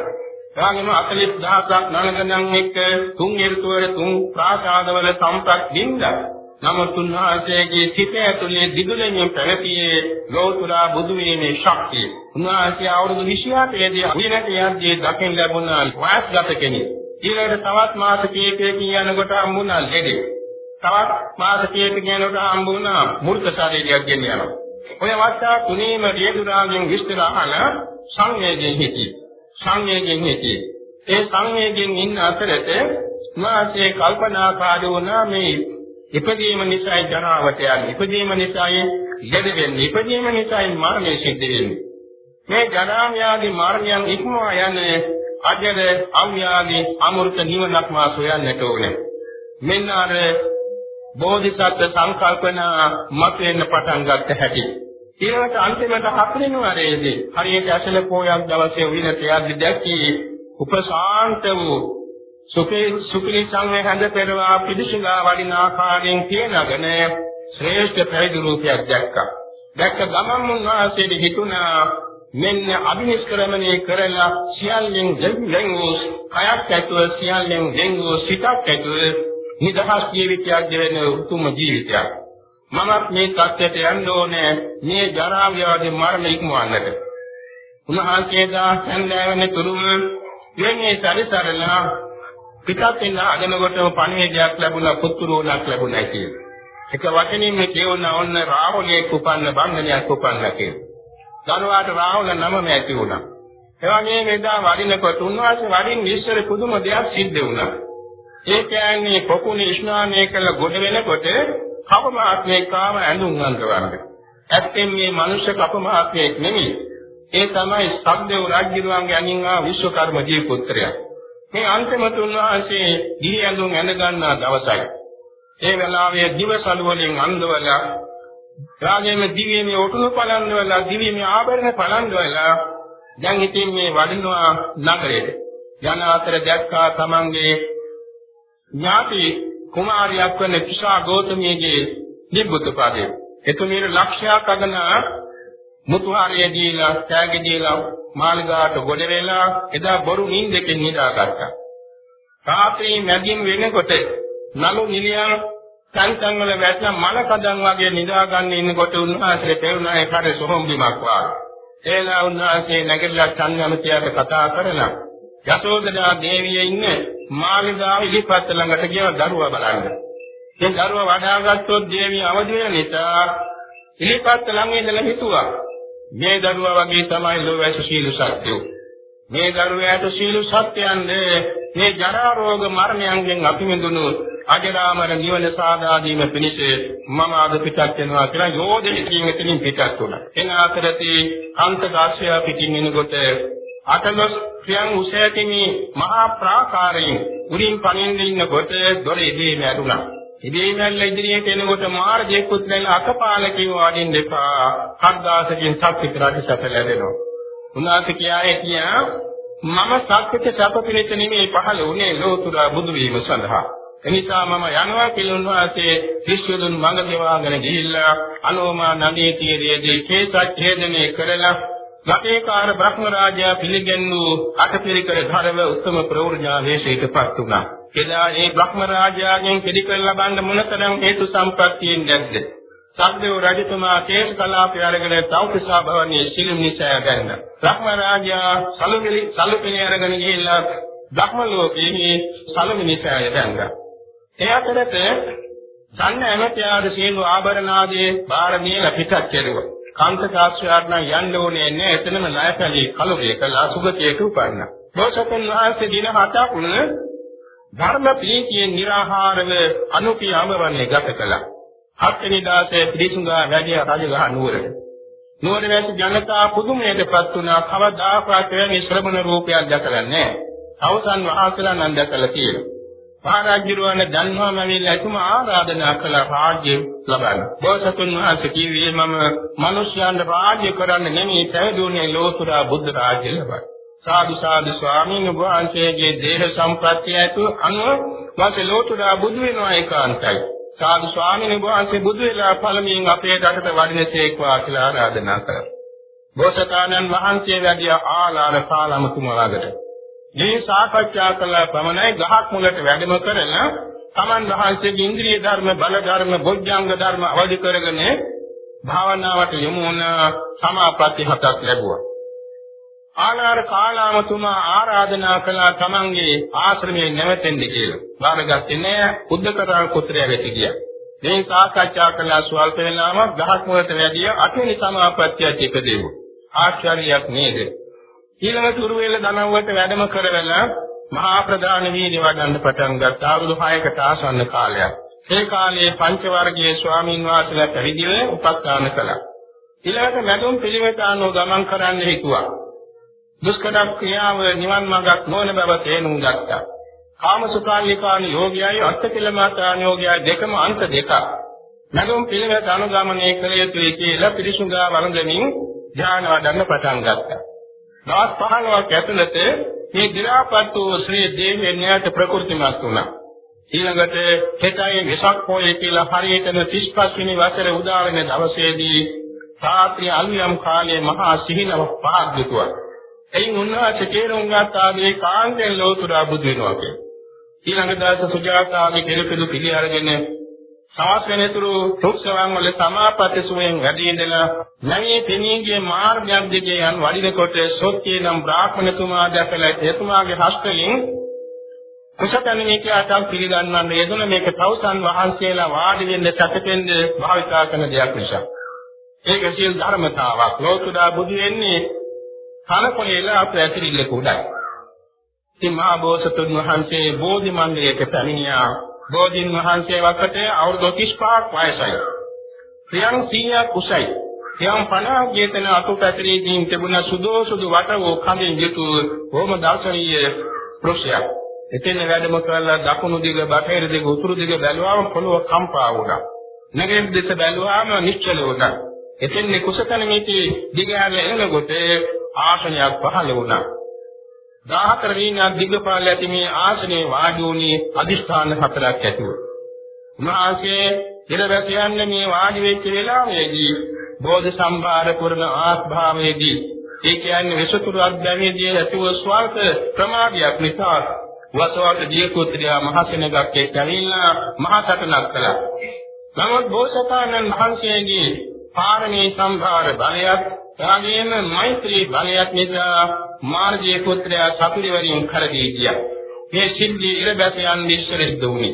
එවැගේම 40000ක් නළගණන් එක්ක තුන් ඍතුවල තුන් ප්‍රාසාදවල සම්පත් බින්දා. නමුත් උන්වහන්සේගේ සිත ඇතුලේ දිදුලෙන් පැවතියේ ලෝතුරා බුදු වීමේ ශක්තිය. උන්වහන්සේ අවුරුදු 28 දී අවිනට යද්දී දකින් ලැබුණා වයස්ගත කෙනෙක්. ඊළඟට තවත් මාස කීපයකින් යනකොට හම්බුණා ලෙඩේ. තවත් මාස කීපයකින් යනකොට හම්බුණා මූර්ත ශරීරයක් ගෙන යනවා. ඔය අවස්ථා තුනේම රියදුරාගෙන් විස්තර අහන සංවේගයෙන් හිටියේ. සංවේගයෙන් හිටියේ. ඒ සංවේගයෙන් ඉන්න අතරේ මාසේ කල්පනාකාරී වුණා මේ ඉපදීම නිසායි ජරාවට යන්නේ. ඉපදීම නිසායි ලෙඩ වෙන්නේ. ඉපදීම නිසායි මරණය සිද්ධ වෙන්නේ. මේ ජරා ව්‍යාධි මරණයන් ඉක්මවා යන්නේ අජර අව්‍යාධි අමෘත නිවනක් මා සොයන්නට ඕනේ. මෙන්න අර බෝධිසත්ව සංකල්පන මතෙන්න පටන් ගත්ත හැටි. ඊළඟට අන්තිමට හතරෙනි වරේදී හරියට ඇසල පොයක් දවසේ විනත යද්දි දැක්කී උපසාන්ත වූ සුඛේ සුඛිලි සංවේ හඳ පෙරවා පිදිසුලා වඩින ආකාරයෙන් කියනගෙන ශ්‍රේෂ්ඨ පැවිදි රූපයක් දැක්කා. දැක්ක ගමන් මුන්වහන්සේට හිතුණා මෙන්න අභිනිෂ්ක්‍රමණය කරලා සියල්ලෙන් දෙවියන් වූ කයක් ඇතුව සියල්ලෙන් දෙන් වූ සිතක් ඇතුව නිදහස් ජීවිතයක් දෙවෙන උතුම් ජීවිතයක්. මමත් මේ தත්ත්වයට යන්න ඕනේ මේ ජරා ව්‍යාධි මරණ ඉක්මවන්නට. උන්වහන්සේ දා සම්දාවන තුරුම මෙන්නේ සැරිසරලා පිටත් වෙන අගනකොටම පණිවිඩයක් ලැබුණා පුතුරුණක් ලැබුණා කියලා. එක වචනින්ම කියවන ඔන්න රාහුලයේ කුපන්න බන්ධනයක් කුපන්න කියලා. ධනවාට රාහුල නමම ඇති වුණා. එවැගේ වේදා වඩිනකොට උන්වහන්සේ වඩින් ඉස්සර පුදුම දෙයක් සිද්ධ වුණා. ඒ කියන්නේ පොකුණේ ස්නානය කළ ගොඩ වෙනකොට කපමාත්මේ කාම ඇඳුම් අඳවන්න. ඇත්තෙන් මේ මනුෂ්‍ය කපමාත්මයක් නෙමෙයි. ඒ තමයි සක්දේව රාජ්‍යරුවන්ගේ අනින්වා විශ්වකර්ම දී පුත්‍රයා. මේ අන්තිම තුන්වහන්සේ දිවි ඇඳුම් ඇඳ ගන්නා දවසයි. ඒ වෙලාවේ දිවසළු වලින් අන්දවලා රාජ්‍යමය දිවිමේ ඔටුනු පලන්වලා දිවිමේ ආභරණ පලන්වලා දැන් ඉතින් මේ වඩිනවා නගරයට. යන අතර දැක්කා තමන්ගේ ඥාති කුමාරියක් වන තිසා ගෞතමියගේ නිබ්බුත පාදේ. එතුමියට ලක්ෂයක් අගන මුතුහාරිය දීලා ත්‍යාග දීලා මාළිගාට ගොඩ වෙලා එදා බොරු නිින්දකින් නිදාගත්තා. රාත්‍රී මැදින් වෙනකොට නළු නිලියන් සංසං වල වැටලා මල කදන් වගේ නිදාගන්න ඉන්නකොට උන්වහන්සේ පෙරුණා ඒකට සොහොන් බිමක් වාගේ. එලා උන්වහන්සේ නැගිටලා චන්‍යමතියට කතා කරලා යසෝදරා දේවිය ඉන්න මාළිගාව ඉලිපත් ළඟට ගියා දරුවා බලන්න. ඒ දරුවා වඩාගත්තොත් දේවිය අවදි වෙන නිසා ඉලිපත් ළඟ ඉඳලා හිතුවා මේ දරුවා වගේ තමයි ලෝවැස සීල සත්‍යෝ. මේ දරුවාට සීල සත්‍යයන්ගේ මේ ජරා රෝග මරණයන්ගෙන් අපිමිදුණු අජරාමර නිවන සාදා දීම පිණිස මම අද පිටත් වෙනවා කියලා යෝධෙනි කීමෙතනින් පිටත් වුණා. එන අතරදී කාන්ත දාශය පිටින් එනකොට අටලොස් ක්‍රියන් උසැතිමි මහා ප්‍රාකාරයෙන් උරින් පනින්න ඉන්නකොට දොර ඉදීම ඇරුණා. ඉදීමැල්ල ඉදිරියට එනකොට මාර්ගයේ පුත්‍රයන් අකපාලකින් වඩින්න එපා. හත්දාසකින් සත්‍විත රජ සැප ලැබෙනවා. උන්වහන්සේ කියායේ කියා මම සත්‍විත සැප පිණිස නෙමෙයි පහළ වුණේ ලෝතුරා බුදු වීම සඳහා. එනිසා මම යනවා කියලා උන්වහන්සේ ශිෂ්‍යයන් මඟ ගෙවාගෙන ගිහිල්ලා අලෝමා නදී තීරයේදී කේසත් ඡේදනය කරලා ගතේකාර බ්‍රහ්ම රාජයා පිළිගන්නු අටපිරිකර ධර්ම උත්තම ප්‍රවෘජා වේශයටපත් වුණා. එදා ඒ බ්‍රහ්ම රාජයාගෙන් පිළිකර ලබන්න මොනතරම් හේතු සම්පත්තියෙන් නැද්ද? සක්දේව රජතුමා කේශ කලාපය අරගෙන තව්තිසා භවනයේ සිළුම් නිසා ගන්න. බ්‍රහ්ම රාජයා සලුපිලි සලුපිලි අරගෙන ගිහිල්ලා බ්‍රහ්ම ලෝකයේ සලුමිනිසාය දැංගා. ඒ අතරත සන්න ඇමතියාද සියලු ආභරණ ආදී බාර දීලා පිටත් කෙරුවා. කාන්ත කාශ්‍යප නම් යන්න ඕනේ නැහැ. එතනම ණයකලී කලුරිය කළා සුගතියට උපන්නා. බෝසතුන් වහන්සේ දින හතක් ධර්ම ප්‍රීතියෙන් निराහාරව අනුපියම වනේ ගත කළා. හත්වෙනි දාසේ පිරිසුඟා වැඩි රජගහ නුවරට. නුවර වැසි ජනතා පුදුමයටපත් වුණා. කවදාකවත් එවැනි ශ්‍රමණ රූපයක් දැකලා නැහැ. අවසන් වහන්සේලා නම් දැකලා තියෙනවා. මහරජුරවන ධන්වාම ඇවිල්ලා එතුමා ආරාධනා කළ රාජ්‍ය ලබන්න. බෝසතුන් වහන්සේ කිව්වේ මම මිනිස්යන්ට රාජ්‍ය කරන්න නෙමෙයි පැවිදුනේ ලෝතුරා බුද්ධ රාජ්‍ය ලබන්න. සාදු සාදු ස්වාමීන් වහන්සේගේ දේහ සම්ප්‍රත්‍ය ඇතු අනුව වාසේ ලෝතුරා බුදු වෙනවා ඒකාන්තයි. සාදු ස්වාමීන් වහන්සේ බුදු වෙලා පළමුවෙන් අපේ රටට වඩිනසේක්වා කියලා ආරාධනා කළා. බෝසතාණන් වහන්සේ වැඩි ආලාර කාලමතුමාලාට මේ සාකච්ඡා කළ පමණයි ගහක් මුලට වැඩම කරන තමන් වහන්සේගේ ඉන්ද්‍රිය ධර්ම බල ධර්ම බොජ්ජංග ධර්ම අවදි කරගෙන භාවනාවට යොමු වුණ සමාපatti හතක් ලැබුවා. ආනාර කාලාමතුමා ආරාධනා කළා තමන්ගේ ආශ්‍රමයේ නැවතෙන්න කියලා. බාරගත්තේ නෑ උද්දකරාල් පුත්‍රයා වෙත ගියා. මේ සාකච්ඡා කළා ස්වල්ප වෙලාවක් ගහක් මුලට වැඩිය අටවෙනි සමාපත්තියට ඉපදෙව්වා. ආශ්චර්යයක් නේද? ඊළඟ තුරුවේල දනව්වට වැඩම කරවලා මහා ප්‍රධාන වීර්ය වඩන්න පටන් ගත්තා අවුරුදු 6කට ආසන්න කාලයක්. ඒ කාලයේ පංච වර්ගයේ ස්වාමීන් වහන්සේලා පැවිදිව උපස්ථාන කළා. ඊළඟට මැදුම් පිළිවෙත අනුව ගමන් කරන්න හිතුවා. දුෂ්කර ක්‍රියාව නිවන් මාර්ගක් නොවන බව තේරුම් ගත්තා. කාමසුඛාලිකාන යෝගයයි අත්තිලමාතාන යෝගයයි දෙකම අන්ත දෙකක්. මැදුම් පිළිවෙත අනුගමනය කළ යුතුයි කියලා පිරිසුදා වළඳමින් ධ්‍යාන වඩන්න පටන් ගත්තා. දවස් 15ක් ඇතුළත මේ දි รา පත් වූ ශ්‍රී දේවයන්ට ප්‍රකෘතිමත් වුණා. ඊළඟට හෙටයි වෙසක් පොයේ කියලා හරියටම 35 වෙනි වසරේ උදා වෙන දවසේදී රාත්‍රී අලුයම් කාලයේ මහා සිහිනව පහක් දුතුවා. එයින් උන්වහන්සේ තේරුම් ගත්තා මේ කාන්තෙන් ලෝතුරා බුදු වෙනවා කියලා. ඊළඟ දවසේ සුජාතාගේ කෙරෙපිදු පිළි අරගෙන සවස් වෙනතුරු රුක්සවන් වල සමාපatti සුවයෙන් වැඩි ඉඳලා නැමී පෙනීගේ මාර්ගයක් දිගේ යන වඩිනකොට සොත්තිය නම් බ්‍රාහ්මණතුමා දැකලා එතුමාගේ හස්තලින් කුසකණිකයට පිළිගන්නන්න යෙදුන මේක තවුසන් වහන්සේලා වාඩි වෙන්න සැතපෙන්න භාවිතා කරන දෙයක් නිසා. ඒක සියලු ධර්මතාවක්. ලෝතුරා බුදු වෙන්නේ කලකොලේලා අප ඇතිරිල්ල කුඩයි. ඉතින් මහා බෝසතුන් වහන්සේ බෝධි මණ්ඩලයට පැමිණියා බෝධින් වහන්සේ වකට අවුරුදු 35ක් වයසයි. ප්‍රියං 100ක් උසයි. ප්‍රියං 50 ගේතන අතු පැතිරීමකින් තිබුණ සුදු සුදු වට වූ කඳින් යුතු බොහොම දර්ශනීය පුරුෂයෙක්. එතන වැඩම කරලා දකුණු දිග බටහිර දිග උතුරු දිග බැලුවාම පොළොව කම්පා වුණා. නැගෙන් දෙස බැලුවාම නිශ්චල වුණා. එතෙන්නේ කුසතන මේටි දිගහැර එනකොට ආසනයක් පහළ වුණා. 14 වීණා දිග්ගපාල ඇති මේ ආසනේ වාඩි වුණේ අදිෂ්ඨාන හතරක් ඇතුව. උන්වහන්සේ ඉරවැසියන්නේ මේ වාඩි වෙච්ච වෙලාවේදී බෝධි සම්භාර පුරන ආස්භාවයේදී ඒ කියන්නේ විසතුරු අධ්‍යයනයේදී ඇතිව ස්වල්ප ප්‍රමාදයක් නිසා වසවාට දීපුත්‍රයා මහසෙනගක් එක්ක ඇවිල්ලා මහසටනක් කළා. නමුත් බෝසතාණන් වහන්සේගේ පාරමී සම්භාර බලයක් එවැගේම මෛත්‍රී බලයක් නිසා මාර්ගයේ පුත්‍රයා සතුරිවරින් කරදී ගියා. මේ සිද්ධි ඉරබැසයන් විශ්වරිස් දුනි.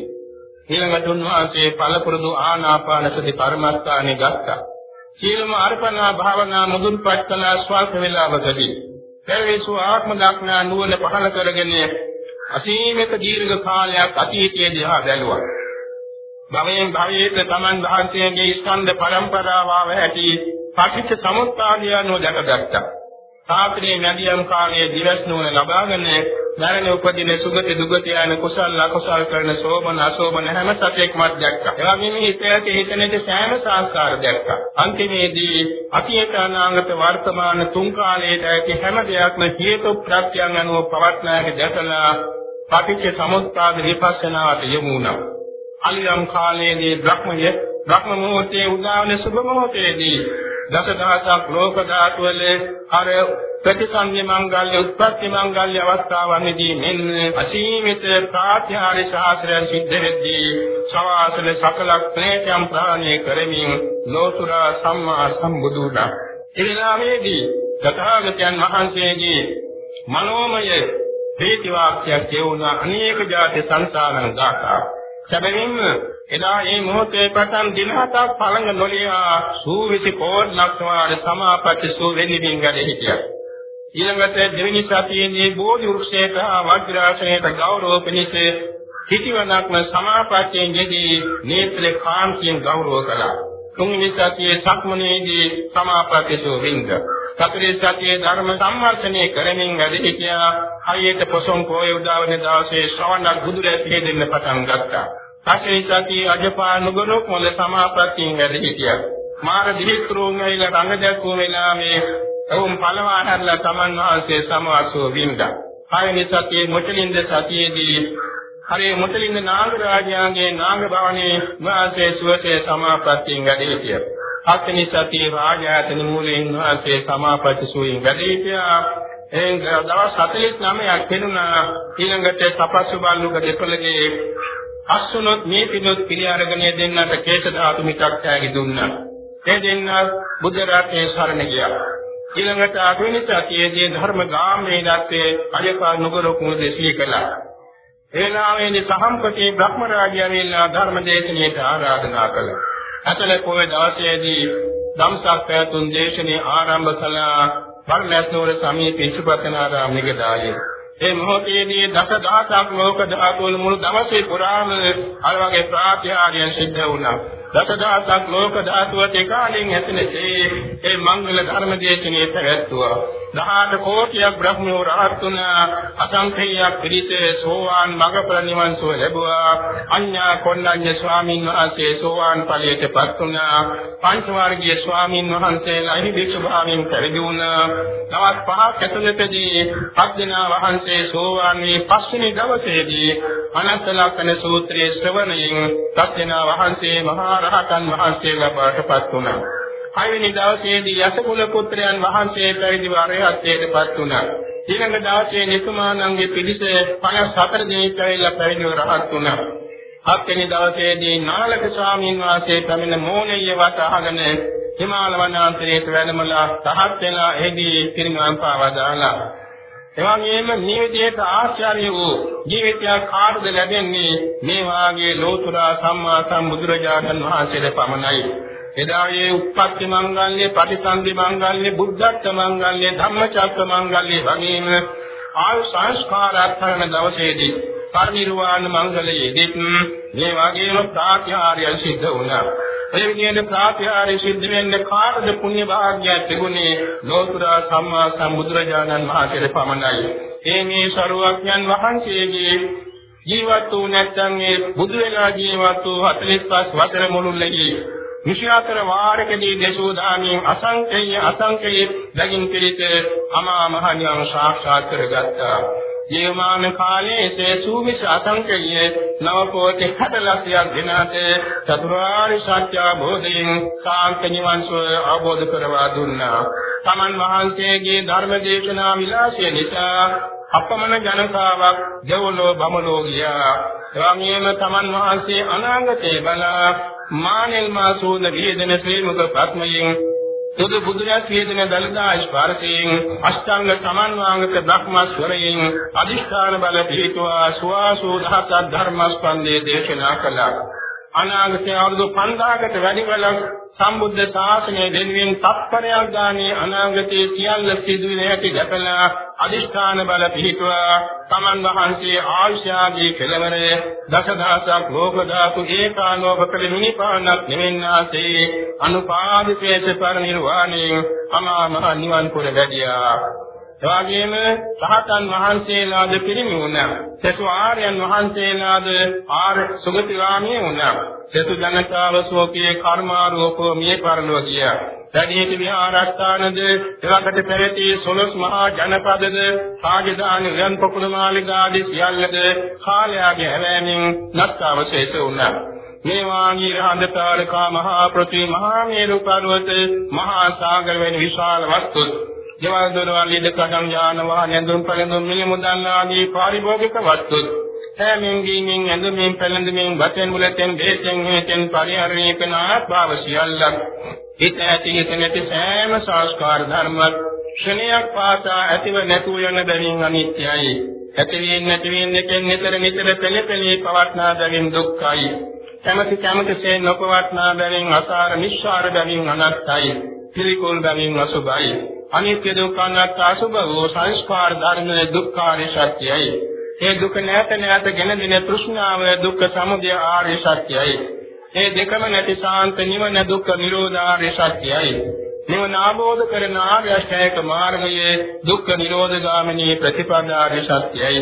ඊළඟට උන්වහන්සේ පළපුරුදු ආනාපාන සති කර්මස්ථානේ ගත්තා. සීලම අර්පණා භාවනා මුදුන්පත් කළ ස්වල්ප වේලාවකදී පෙරවිසු ආත්ම දක්නා නුවණ පහළ කරගෙන අසීමිත දීර්ඝ කාලයක් අතීතයේ දිහා බැලුවා. භවයෙන් භවයට තමන් වහන්සේගේ ස්කන්ධ පරම්පරාව ඇති පටිච්ච සමුප්පාදය අනුව දැකගත්තා. සාත්‍රයේ මැදියම් කාලයේ දිවස් නුවණ ලබාගෙන මරණ උපදින සුගති දුගති යන කුසල අකුසල කරන සෝමන අසෝමන හැම සත්‍යයක්මත් දැක්කා. එවා මේ හිතයට හිතනෙට සෑම සංස්කාර දැක්කා. අන්තිමේදී අතීත අනාගත වර්තමාන තුන් කාලයට ඇති හැම දෙයක්ම හේතු ප්‍රත්‍යයන් අනුව පවත්නාක දැකලා පටිච්ච සමුප්පාද විපස්සනාවට යොමු වුණා. අලියම් කාලයේදී බ්‍රහ්මයේ බ්‍රහ්ම මොහොතේ උදාවන සුභ මොහොතේදී දසදහසක් ලෝක ධාතු වල අර ප්‍රතිසන්දි මංගල්‍ය උත්පත්ති මංගල්‍ය අවස්ථාවන්දී මෙන්න අසීමිත ප්‍රාත්‍යාරි ශාස්ත්‍රය සිද්ධ වෙද්දී සවාසල සකල ක්ලේශයන් ප්‍රාණය කරමින් ලෝතුරා සම්මා සම්බුදුලා එලාමේදී තථාගතයන් වහන්සේගේ මනෝමය ප්‍රීති වාක්‍යයක් කියවුණා. අනේක જાති සංසාරං ගාථා. සැබවින්ම එදා මේ මොහොතේ පටන් දින හතක් පළඟ නොලියා සූවිසි කෝට් ලක්ෂ වාර සමාපatti සූ වෙන්නිමින් වැඩ හිටියා. ඊළඟට දෙවෙනි සතියේදී බෝධි වෘක්ෂයට වජ්‍රාසනයට ගෞරව පිණිස කිතිවනක්ම සමාපත්තියෙන් යෙදී නේත්‍රේ කාන්තියෙන් ගෞරව කළා. තුන්වෙනි සතියේ සක්මනේදී සමාපatti සූ වින්ද. සතරේ සතියේ ධර්ම සම්වර්ධනය කරමින් වැඩ හිටියා. හයියට පොසොන් පොය උදාවන දවසේ ශ්‍රවණ බුදුරැස් දෙන්න පටන් ගත්තා. පස්සේ සතියේ අජපා නුගලොක් මොළ සමාපත්තියෙන් වැඩ හිටියා. මාර දිවිත්‍රෝන් ඇවිල්ලා රංග දැක්වුව වෙලාවේ එවුන් පළවාහරලා තමන් වහන්සේ සමවසෝ වින්දා. හයනි සතියේ මුචලින්ද සතියේදී හරේ මුචලින්ද නාග රාජයාගේ නාග භවනේ වාසේ සුවසේ සමාපත්තියෙන් වැඩ හිටියා. හත්වෙනි සතියේ රාජායතන මූලයෙන් වාසේ සමාපatti සුවයෙන් වැඩ හිටියා. එන් දවස් 49ක් පෙනුණා ඊළඟට තපස්සු බල්ලුක දෙපළගේ අස්සනොත් මේ පිනොත් පිළි අරගෙන දෙන්නට කේශ ධාතු මිත්‍යක් ත්‍යාගි දුන්නා. ඒ දෙන්න බුද්ධ රත්නයේ සරණ ගියා. ඊළඟට අගවිනිත අතියේදී ධර්ම ගාමී දත්තේ අයකා නුගර කුණ දෙසී කළා. එනාමේනි සහම්පති බ්‍රහ්ම රාජ්‍යවිල්ලා ධර්ම දේශනාවට ආරාධනා කළා. අසල පොයේ දවසේදී ධම්සක් පැතුම් දේශනේ ආරම්භ කළා. පරමස්නෝර සමීප ඉසුපතනාරාම නිගදායේ ඒ මොහොතේදී දස දහසක් ලෝක ධාතුවල මුළු දවසේ පුරාම අර වගේ ප්‍රාත්‍යාරයන් සිද්ධ වුණා. දසදහසක් ලෝක ධාතුවට එකලින් ඇසෙනසේ ඒ මංගල ධර්ම දේශනාවේ පැවැත්වුවා. 18 කෝටියක් බ්‍රහ්මෝ රහත් වුණා. අසංඛේයයක් පිළිස සෝවාන් මඟඵල නිවන් සුව ලැබුවා. අඤ්ඤා කොණ්ණඤ්ඤ ස්වාමීන් වහන්සේ සෝවාන් ඵලයටපත් වුණා. පංච වර්ගීය ස්වාමීන් වහන්සේලා එහි භික්ෂු භාවයෙන් පැවිදි වුණා. තවත් පහක් ඇතුළතදී පස් දෙනා වහන්සේ සෝවාන් වී පස්වෙනි දවසේදී අනන්ත ලක්ෂණ සූත්‍රයේ ශ්‍රවණයෙන් පස් දෙනා වහන්සේ මහා රහතන් වහන්සේලා බවටපත් වුණා. හයවෙනි දවසේදී යසකුල පුත්‍රයන් වහන්සේ පැවිදි වරහත්ත්වයටපත් වුණා. ඊළඟ දවසේ නිකුමානන්ගේ පිරිස 54 දෙනෙක් ඇවිල්ලා පැවිදිව රහත් වුණා. හත්වෙනි දවසේදී නාලක ස්වාමීන් වහන්සේ පැමිණ මෝනෙය වත අහගෙන හිමාල වනාන්තරයට වැඩමලා තහත් වෙලා එහිදී පිරිනමන් පාවදාලා එවැගේම මේ විදිහට ආශ්චර්ය වූ ජීවිතයක් කාටද ලැබෙන්නේ මේ වාගේ ලෝතුරා සම්මා සම්බුදුරජාණන් වහන්සේට පමණයි. එදායේ උප්පත්ති මංගල්‍ය, පටිසන්ධි මංගල්‍ය, බුද්ධත්ව මංගල්‍ය, ධම්මචක්ක මංගල්‍ය වගේම ආයු සංස්කාරාත්තරණ දවසේදී පරිනිර්වාණ මංගලයේදී මේ වගේම ප්‍රාත්‍යාරය සිද්ධ වුණා. ඒ විදිහට ප්‍රාත්‍යාරය සිද්ධ වෙන්නේ කාටද පුණ්‍ය භාග්‍යය තිබුණේ ලෝතුරා සම්මා සම්බුදුරජාණන් වහන්සේට පමණයි. ඒ මේ සරුවඥන් වහන්සේගේ ජීවත් වූ නැත්නම් ඒ බුදු වෙලා ජීවත් වූ 45 වසර මුළුල්ලේ විශ්වාතර වාරකදී දේශෝ දාමින් අසංකේය අසංකේය දගින් පිළිත අමා මහ නිවන් සාක්ෂාත් කරගත්තා. ජීවමාන කාලයේ සේසුවිස අසංකේය නව කෝටි 60 ලක්ෂයක් දිනත චතුරාර්ය සත්‍ය අවබෝධයෙන් සාන්ත නිවන් සුව අවබෝධ කරවා දුන්නා. තමන් වහන්සේගේ ධර්ම දේශනා විලාසය නිසා අපමණ ජනතාවක් දෙවලෝ බමලෝ ගියා. එවැගේම තමන් වහන්සේ අනාගතේ බලා මානෙල් මාසෝද වේදන ශ්‍රී මුඛ පත්මයෙන් සුදු බුදුරජාණන් වේදන දලදා ස්පර්ශයෙන් අෂ්ටාංග සමන්වාංගක බ්‍රහ්මස්වරයෙන් අදිෂ්ඨාන බල පිහිටුවා සුවාසෝ දහසක් ධර්මස්පන්දේ දේශනා කළා. අනාගතයේ අවුරුදු 5000කට වැඩි වල සම්බුද්ධ ශාසනය වෙනුවෙන් තත්පරයක් ගානේ අනාගතයේ සියල්ල සිදුවෙන හැටි දැකලා අදිෂ්ඨාන බල පිහිටුවා. තමන් වහන්සේ ආයුෂාගේ කෙලවර දසදහසක් ලෝක ධාතු ඒකාලෝක කළ මිනිපානක් නෙවෙන්නාසේ අනුපාදිශේෂ පරිනිර්වාණය අමා මහ නිවන් පුර වැඩියා. එවාගෙම රහතන් වහන්සේලාද පිරිමි වුණා. සසු ආර්යයන් වහන්සේලාද ආර්ය සුගතිගාමී වුණා. සසු ජනතාව සෝකයේ කර්මාරෝපෝ මිය පරලෝ ගියා. වැඩිහිටි විහාරස්ථානද එවකට පෙරටි සොළොස් මහා ජනපදද රාජධානි යන් පොකුණු මාලිගාදී සියල්ලද කාලයාගේ හැවෑමෙන් නස්තාවශේෂ වුණා. මේ වාගී රහඳතාරකා මහා පෘථිවි මහා මේරු පර්වත මහා සාගර වැනි විශාල වස්තු ජීවන දොරවල් ඉද කඩම් යාන වාහන ඇඳුම් පැළඳුම් මිල මුදල් ආදී පාරිභෝගික වස්තු සෑමෙන් ගීමින් ඇඳුමින් පැළඳුමින් වතෙන් මුලතෙන් දේශෙන් හේතෙන් පරිහරණය කරන ආත්මාව සියල්ලක් හිත ඇති හිත නැති සෑම සංස්කාර ධර්මයක් ක්ෂණයක් පාසා ඇතිව නැතුව යන බැවින් අනිත්‍යයි ඇති වෙන්නේ නැති වෙන්නේ කෙන් නිතර නිතර පෙළපෙළී පවත්නා බැවින් දුක්ඛයි කැමැති කැමැතිසේ නොපවත්නා බැවින් අසාර නිස්සාර බැවින් අනත්තයි පිළිකුල් බැවින් අසුභයි අනිත්‍ය දුක්ඛ අනාත්ම අසුභ වූ සංස්කාර ධර්මයේ දුක්ඛාරි සත්‍යයි. ඒ දුක නැත නැත ගෙන දින තෘෂ්ණාව දුක්ඛ සමුදය ආර්ය සත්‍යයි. ඒ දෙකම නැති සාන්ත නිවන දුක්ඛ නිරෝධාර්ය සත්‍යයි. නිවන ආબોධ කරන ආර්ය අෂ්ටායක මාර්ගයේ දුක්ඛ නිරෝධ ගාමිනී ප්‍රතිපදාර්ය සත්‍යයි.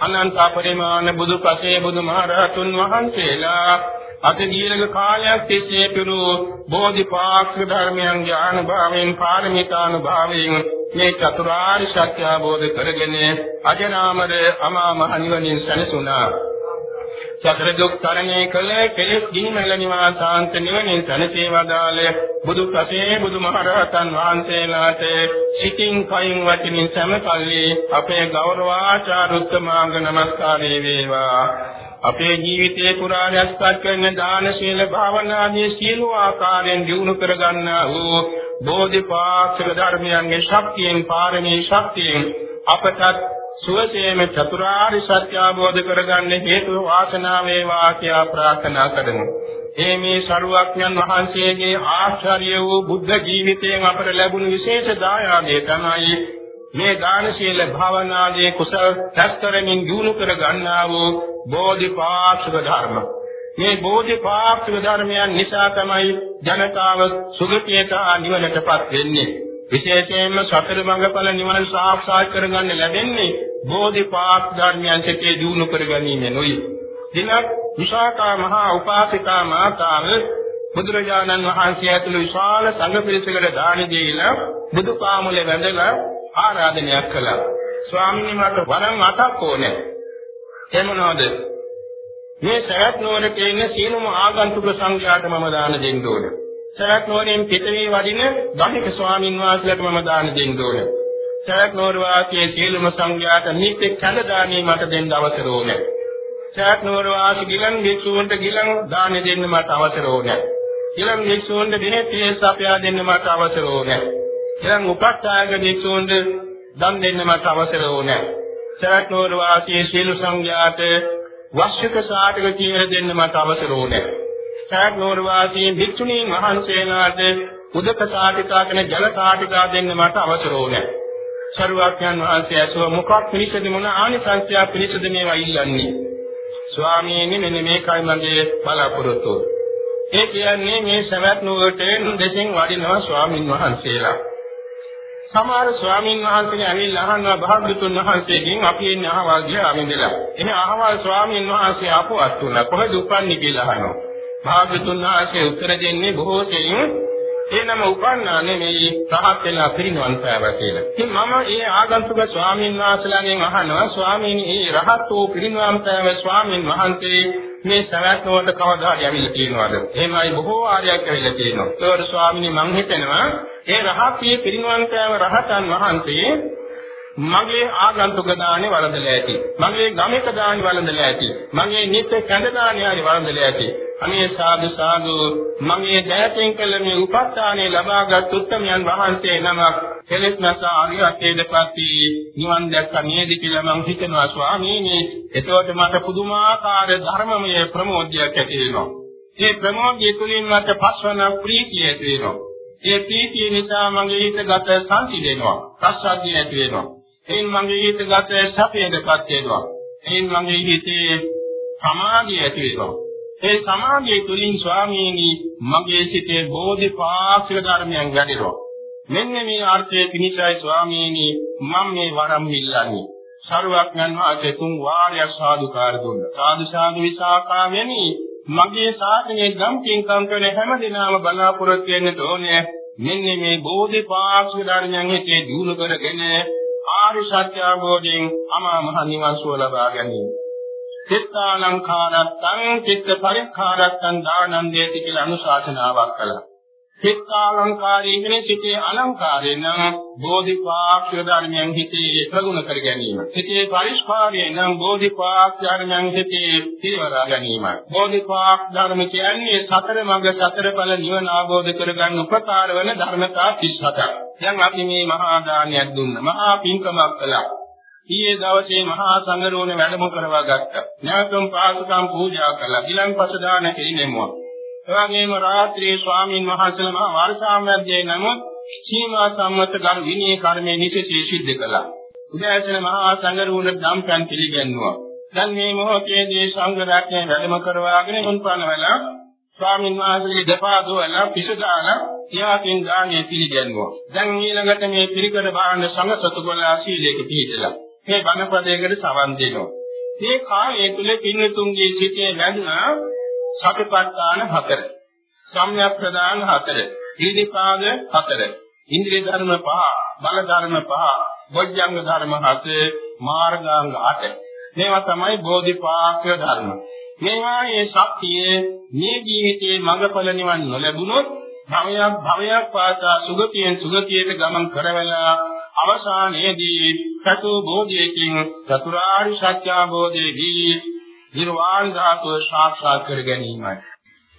අනන්ත පරිමාණ බුදු පසේ බුදු මහරහතුන් වහන්සේලා අති දීර්ඝ කාලයක් තිස්සේ පිරු බෝධිපාක්ෂ ධර්මයන්ගේ අනුභවයෙන් පාරමිතානුභවයෙන් මේ චතුරාර්ය සත්‍ය අවබෝධ කරගෙන අජනාමර අමා මහ නිවනින් සැනසුණා. චක්‍ර දුක් තරණය කළ කෙලෙස් ගිනිමෙල නිවාසාන්ත නිවනින් සැනසී වදාළ බුදු ප්‍රසේ බුදුමහරහතන් වහන්සේලාට සිතින් කයින් වචනින් සමකල්ලි අපේ ගෞරවාචාර උත්තමාංග නමස්කාරය වේවා අපේ ජීවිතේ පුරා රැස්පත් කරන දාන ශීල භාවනා ආදී සියලු ආකාරයෙන් දිනු කරගන්නා වූ බෝධිපාක්ෂික ධර්මයන්ගේ ශක්තියෙන් පාරමී ශක්තියෙන් අපටත් සුවසේම චතුරාර්ය සත්‍ය අවබෝධ කරගන්න හේතු වාසනාව වේවා කියලා ප්‍රාර්ථනා කරමු. ඒ මේ ශරුවක්ඥන් වහන්සේගේ ආශ්චර්ය වූ බුද්ධ ජීවිතයෙන් අපට ලැබුණු විශේෂ දායාදය තමයි මේ දාන ශීල භාවනාදී කුසල රැස්කරමින් දිනු කර ගන්නා වූ බෝධිපාක්ෂික ධර්ම. මේ බෝධිපාක්ෂික ධර්මයන් නිසා තමයි ජනතාව සුගතියට නිවනටපත් වෙන්නේ. විශේෂයෙන්ම සතර මඟඵල නිවන සාක්ෂාත් කරගන්න ලැබෙන්නේ බෝධිපාක්ෂ ධර්මයන් සිටේ දිනු කර ගැනීමෙනුයි. දිනක් විශාකා මහා උපාසිකා මාතාව බුදුරජාණන් වහන්සේ ඇතුළු විශාල සංඝ පිරිසකට දාන දීලා බුදුපාමුලේ වැඳලා ආරාධනයක් කළා. ස්වාමීනි මට වරන් අටක් ඕනේ. ඒ මොනවද? මේ සරත් නුවරට ඉන්න සීලම ආගන්තුක සංඝයාට මම දාන දෙන්න ඕනේ. සරත් නුවරින් පිටවී වඩින ධනික ස්වාමින් වහන්සේලාට මම දාන දෙන්න ඕනේ. සරත් නුවර වාසී සීලම සංඝයාට නිත්‍ය කඳ දාණය මට දෙන්න අවසර ඕනේ. සරත් නුවර වාසී ගිලන් භික්ෂූන්ට ගිලන් දාන දෙන්න මට අවසර ඕනේ. ගිලන් භික්ෂූන්ට දිනේ පියස් අපයා දෙන්න මට අවසර ඕනේ. එනම් උපස්ථායක භික්ෂූන්ට දන් දෙන්න මට අවසර වුණා. සරත් නෝර වාසී සීල සංඝයාට වශ්‍යක සාටක කියන දෙන්න මට අවසර වුණා. සරත් නෝර වාසී භික්ෂුණීන් වහන්සේලාට උදක සාටිකා කියන ජල සාටිකා දෙන්න මට අවසර වුණා. සරුවක්යන් වහන්සේ ඇසුව මොකක් පිළිසද මොන ආනිසංසය පිළිසද මේවා ඉල්ලන්නේ. ස්වාමීනි මෙන්න මේකයි මගේ බලාපොරොත්තුව. ඒ කියන්නේ මේ සවැත් නුවරට දෙසින් වඩිනවා ස්වාමින් වහන්සේලා. සමහර ස්වාමීන් වහන්සේලා ඇවිල්ලා අහනවා භාග්‍යතුන් වහන්සේගෙන් අපි එන්නේ අහවල් ගියා මෙදලා. එහේ අහවල් ස්වාමීන් වහන්සේ අපවත් උනා කොහෙද උපන්නේ කියලා අහනවා. භාග්‍යතුන් වහන්සේ උත්තර දෙන්නේ බොහෝ සෙයින් එනම උපන්නා නෙමෙයි රහත් වෙලා පිරිනවන් පෑවා කියලා. ඉතින් මම ඒ ආගන්තුක ස්වාමීන් වහන්සේලාගෙන් අහනවා ස්වාමීනි ඒ රහත් වූ පිරිනවන් පෑව ස්වාමීන් වහන්සේ මේ සවැත් නුවරට කවදා හරි ඇවිල්ලා තියෙනවද? එහෙමයි බොහෝ ආර්යයක් ඇවිල්ලා තියෙනවා. ඒතකොට ස්වාමීනි මං හිතනවා ඒ රහත්යේ පිරිනවන් පෑව රහතන් වහන්සේ මගේ ආගන්තුක දානේ වළඳලා ඇති. මගේ ගමක දානේ වළඳලා ඇති. මගේ නිත්‍ය කඳ දානේ හරි වළඳලා ඇති. අනේ සාදු සාදු. මගේ දයතෙන් කළ මේ උපස්ථානයේ ලබාගත් උත්තමයන් වහන්සේ නමක් කෙලෙස් නැසා අරියත්තේදපත්ති නිවන් දැක්ක නේද කියලා මම හිතනවා ස්වාමීනි. එතකොට මට පුදුමාකාර ධර්මමය ප්‍රමෝදයක් ඇති වෙනවා. ඒ ප්‍රමෝදය තුළින් මට පස්වන ප්‍රීතිය ඇති වෙනවා. ඒ ප්‍රීතිය නිසා මගේ හිතගත සංසිඳෙනවා ප්‍රසාදිය ඇති වෙනවා. එයින් මගේ හිතගත සැපයටපත් වෙනවා. එයින් මගේ හිතේ සමාධිය ඇති වෙනවා. ඒ සමාධිය තුලින් ස්වාමීනි මගේ සිතේ බෝධිපාක්ෂික ධර්මයන් වැඩිරෝ. මෙන්න මේ අර්ථයේ පිණිසයි ස්වාමීනි මම මේ වරම් ඉල්ලන්නේ. සරුවක්ඥන් වහන්සේ තුන් වාරයක් සාදුකාර දුන්නා. සාදු සාදු විසාකාවෙනි මගේ ශාසනයේ ගම් කින්කම් කරන හැම දිනම බලාපොරොත්තු වෙන්න ඕනේ. මෙන්න මේ බෝධිපාක්ෂික ධර්මයන් හිතේ දිනු කරගෙන ආරි සත්‍ය අවබෝධයෙන් අමා මහ නිවන් සුව ලබා ගැනීම. චිත්තාලංකාරත්තං චිත්ත පරික්ඛාරත්තං දානන්දේති කියලා අනුශාසනාවක් කළා. චිත්තාලංකාරී කියන්නේ සිතේ අලංකාරය නම් බෝධිපාක්ෂ ධර්මයන් හිතේ ප්‍රගුණ කර ගැනීම. සිතේ පරිස්කාරය නම් බෝධිපාක්ෂ ධර්මයන් හිතේ පිරවරා ගැනීම. බෝධිපාක්ෂ ධර්ම කියන්නේ සතර මඟ සතර ඵල නිවන අවබෝධ කරගන්න උපකාර වන ධර්මතා 37ක්. දැන් අපි මේ මහා දානයක් දුන්නා. මහා පින්කමක් කළා. ඊයේ දවසේ මහා සංඝරෝණ වැඩම කරවා ගත්තා. ඥාතම් පාසකම් පූජා කළා. ඊළඟ පස දාන කෙලිනෙමුවා. එවැගේම රාත්‍රියේ ස්වාමින් වහන්සේලා වර්ෂාමද්දේ නමුත් සීමා සම්මත ගරු විනය කර්මයේ නිසසේ සිද්ධ කළා. උදෑසන මහා සංඝරුවන ධම්පන් පිළිගන්නවා. දැන් මේ මොහොතේදී සංඝ රත්නය වැඩම කරවාගෙන උන්පන්න වෙලා ස්වාමින් වහන්සේගේ දෙපා දුවලා පිසදාලා ත්‍යාගින් ගානේ පිළිගන්නවා. දැන් ඊළඟට මේ පිළිකර බාහන සංඝ සතුගොල්ලා සීලයක පිළිදලා. මේ බණපදයකට සවන් දෙනවා. මේ කාලය තුල පින්තුන්ගේ සිතේ වැඩුණා සතිපට්ඨාන හතර. සම්‍යක් ප්‍රදාන හතර. ඊදිපාද හතර. ඉන්ද්‍රිය ධර්ම පහ, බල ධර්ම පහ, බොජ්ජංග ධර්ම හත, මාර්ගාංග අට. මේවා තමයි බෝධිපාක්ෂ ධර්ම. මේවායේ ශක්තිය මේ ජීවිතයේ මඟඵල නිවන් නොලැබුණොත් භවයක් භවයක් පාසා සුගතියෙන් සුගතියට ගමන් කරවලා අවසානයේදී සතු බෝධියකින් චතුරාර්ය සත්‍ය අවබෝධයේදී නිර්වාණ ධාතුව සාක්ෂාත් කර ගැනීමයි.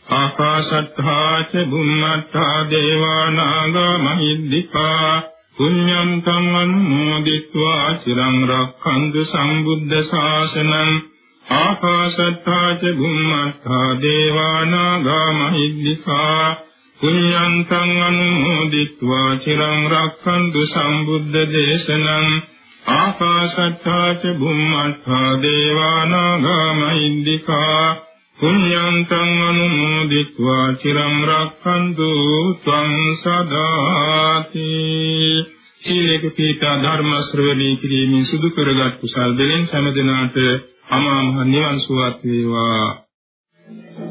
ආකාශත්තා ච බුම්මත්තා දේවානාග මහිද්దికා පුඤ්ඤන්තං අනුමෝදිत्वा චිරං රක්ඛන්තු සම්බුද්ධ ශාසනං ආකාශත්තා ච බුම්මත්තා දේවානාග මහිද්దికා පුඤ්ඤන්තං අනුමෝදිत्वा චිරං රක්ඛන්තු සම්බුද්ධ දේශනං ආකාශත්තා ච භුම්මත්තා දේවානාගාමහිද්దికා පුඤ්ඤන්තං අනුමෝදිत्वा චිරං රක්ඛන්තු ත්වං සදාති සීලක පීඨා ධර්ම ශ්‍රවණී කිරීමෙන් සිදු කරගත් කුසල් දෙලෙන් සෑම දිනාට අමා මහ නිවන් සුවත් වේවා Thank you.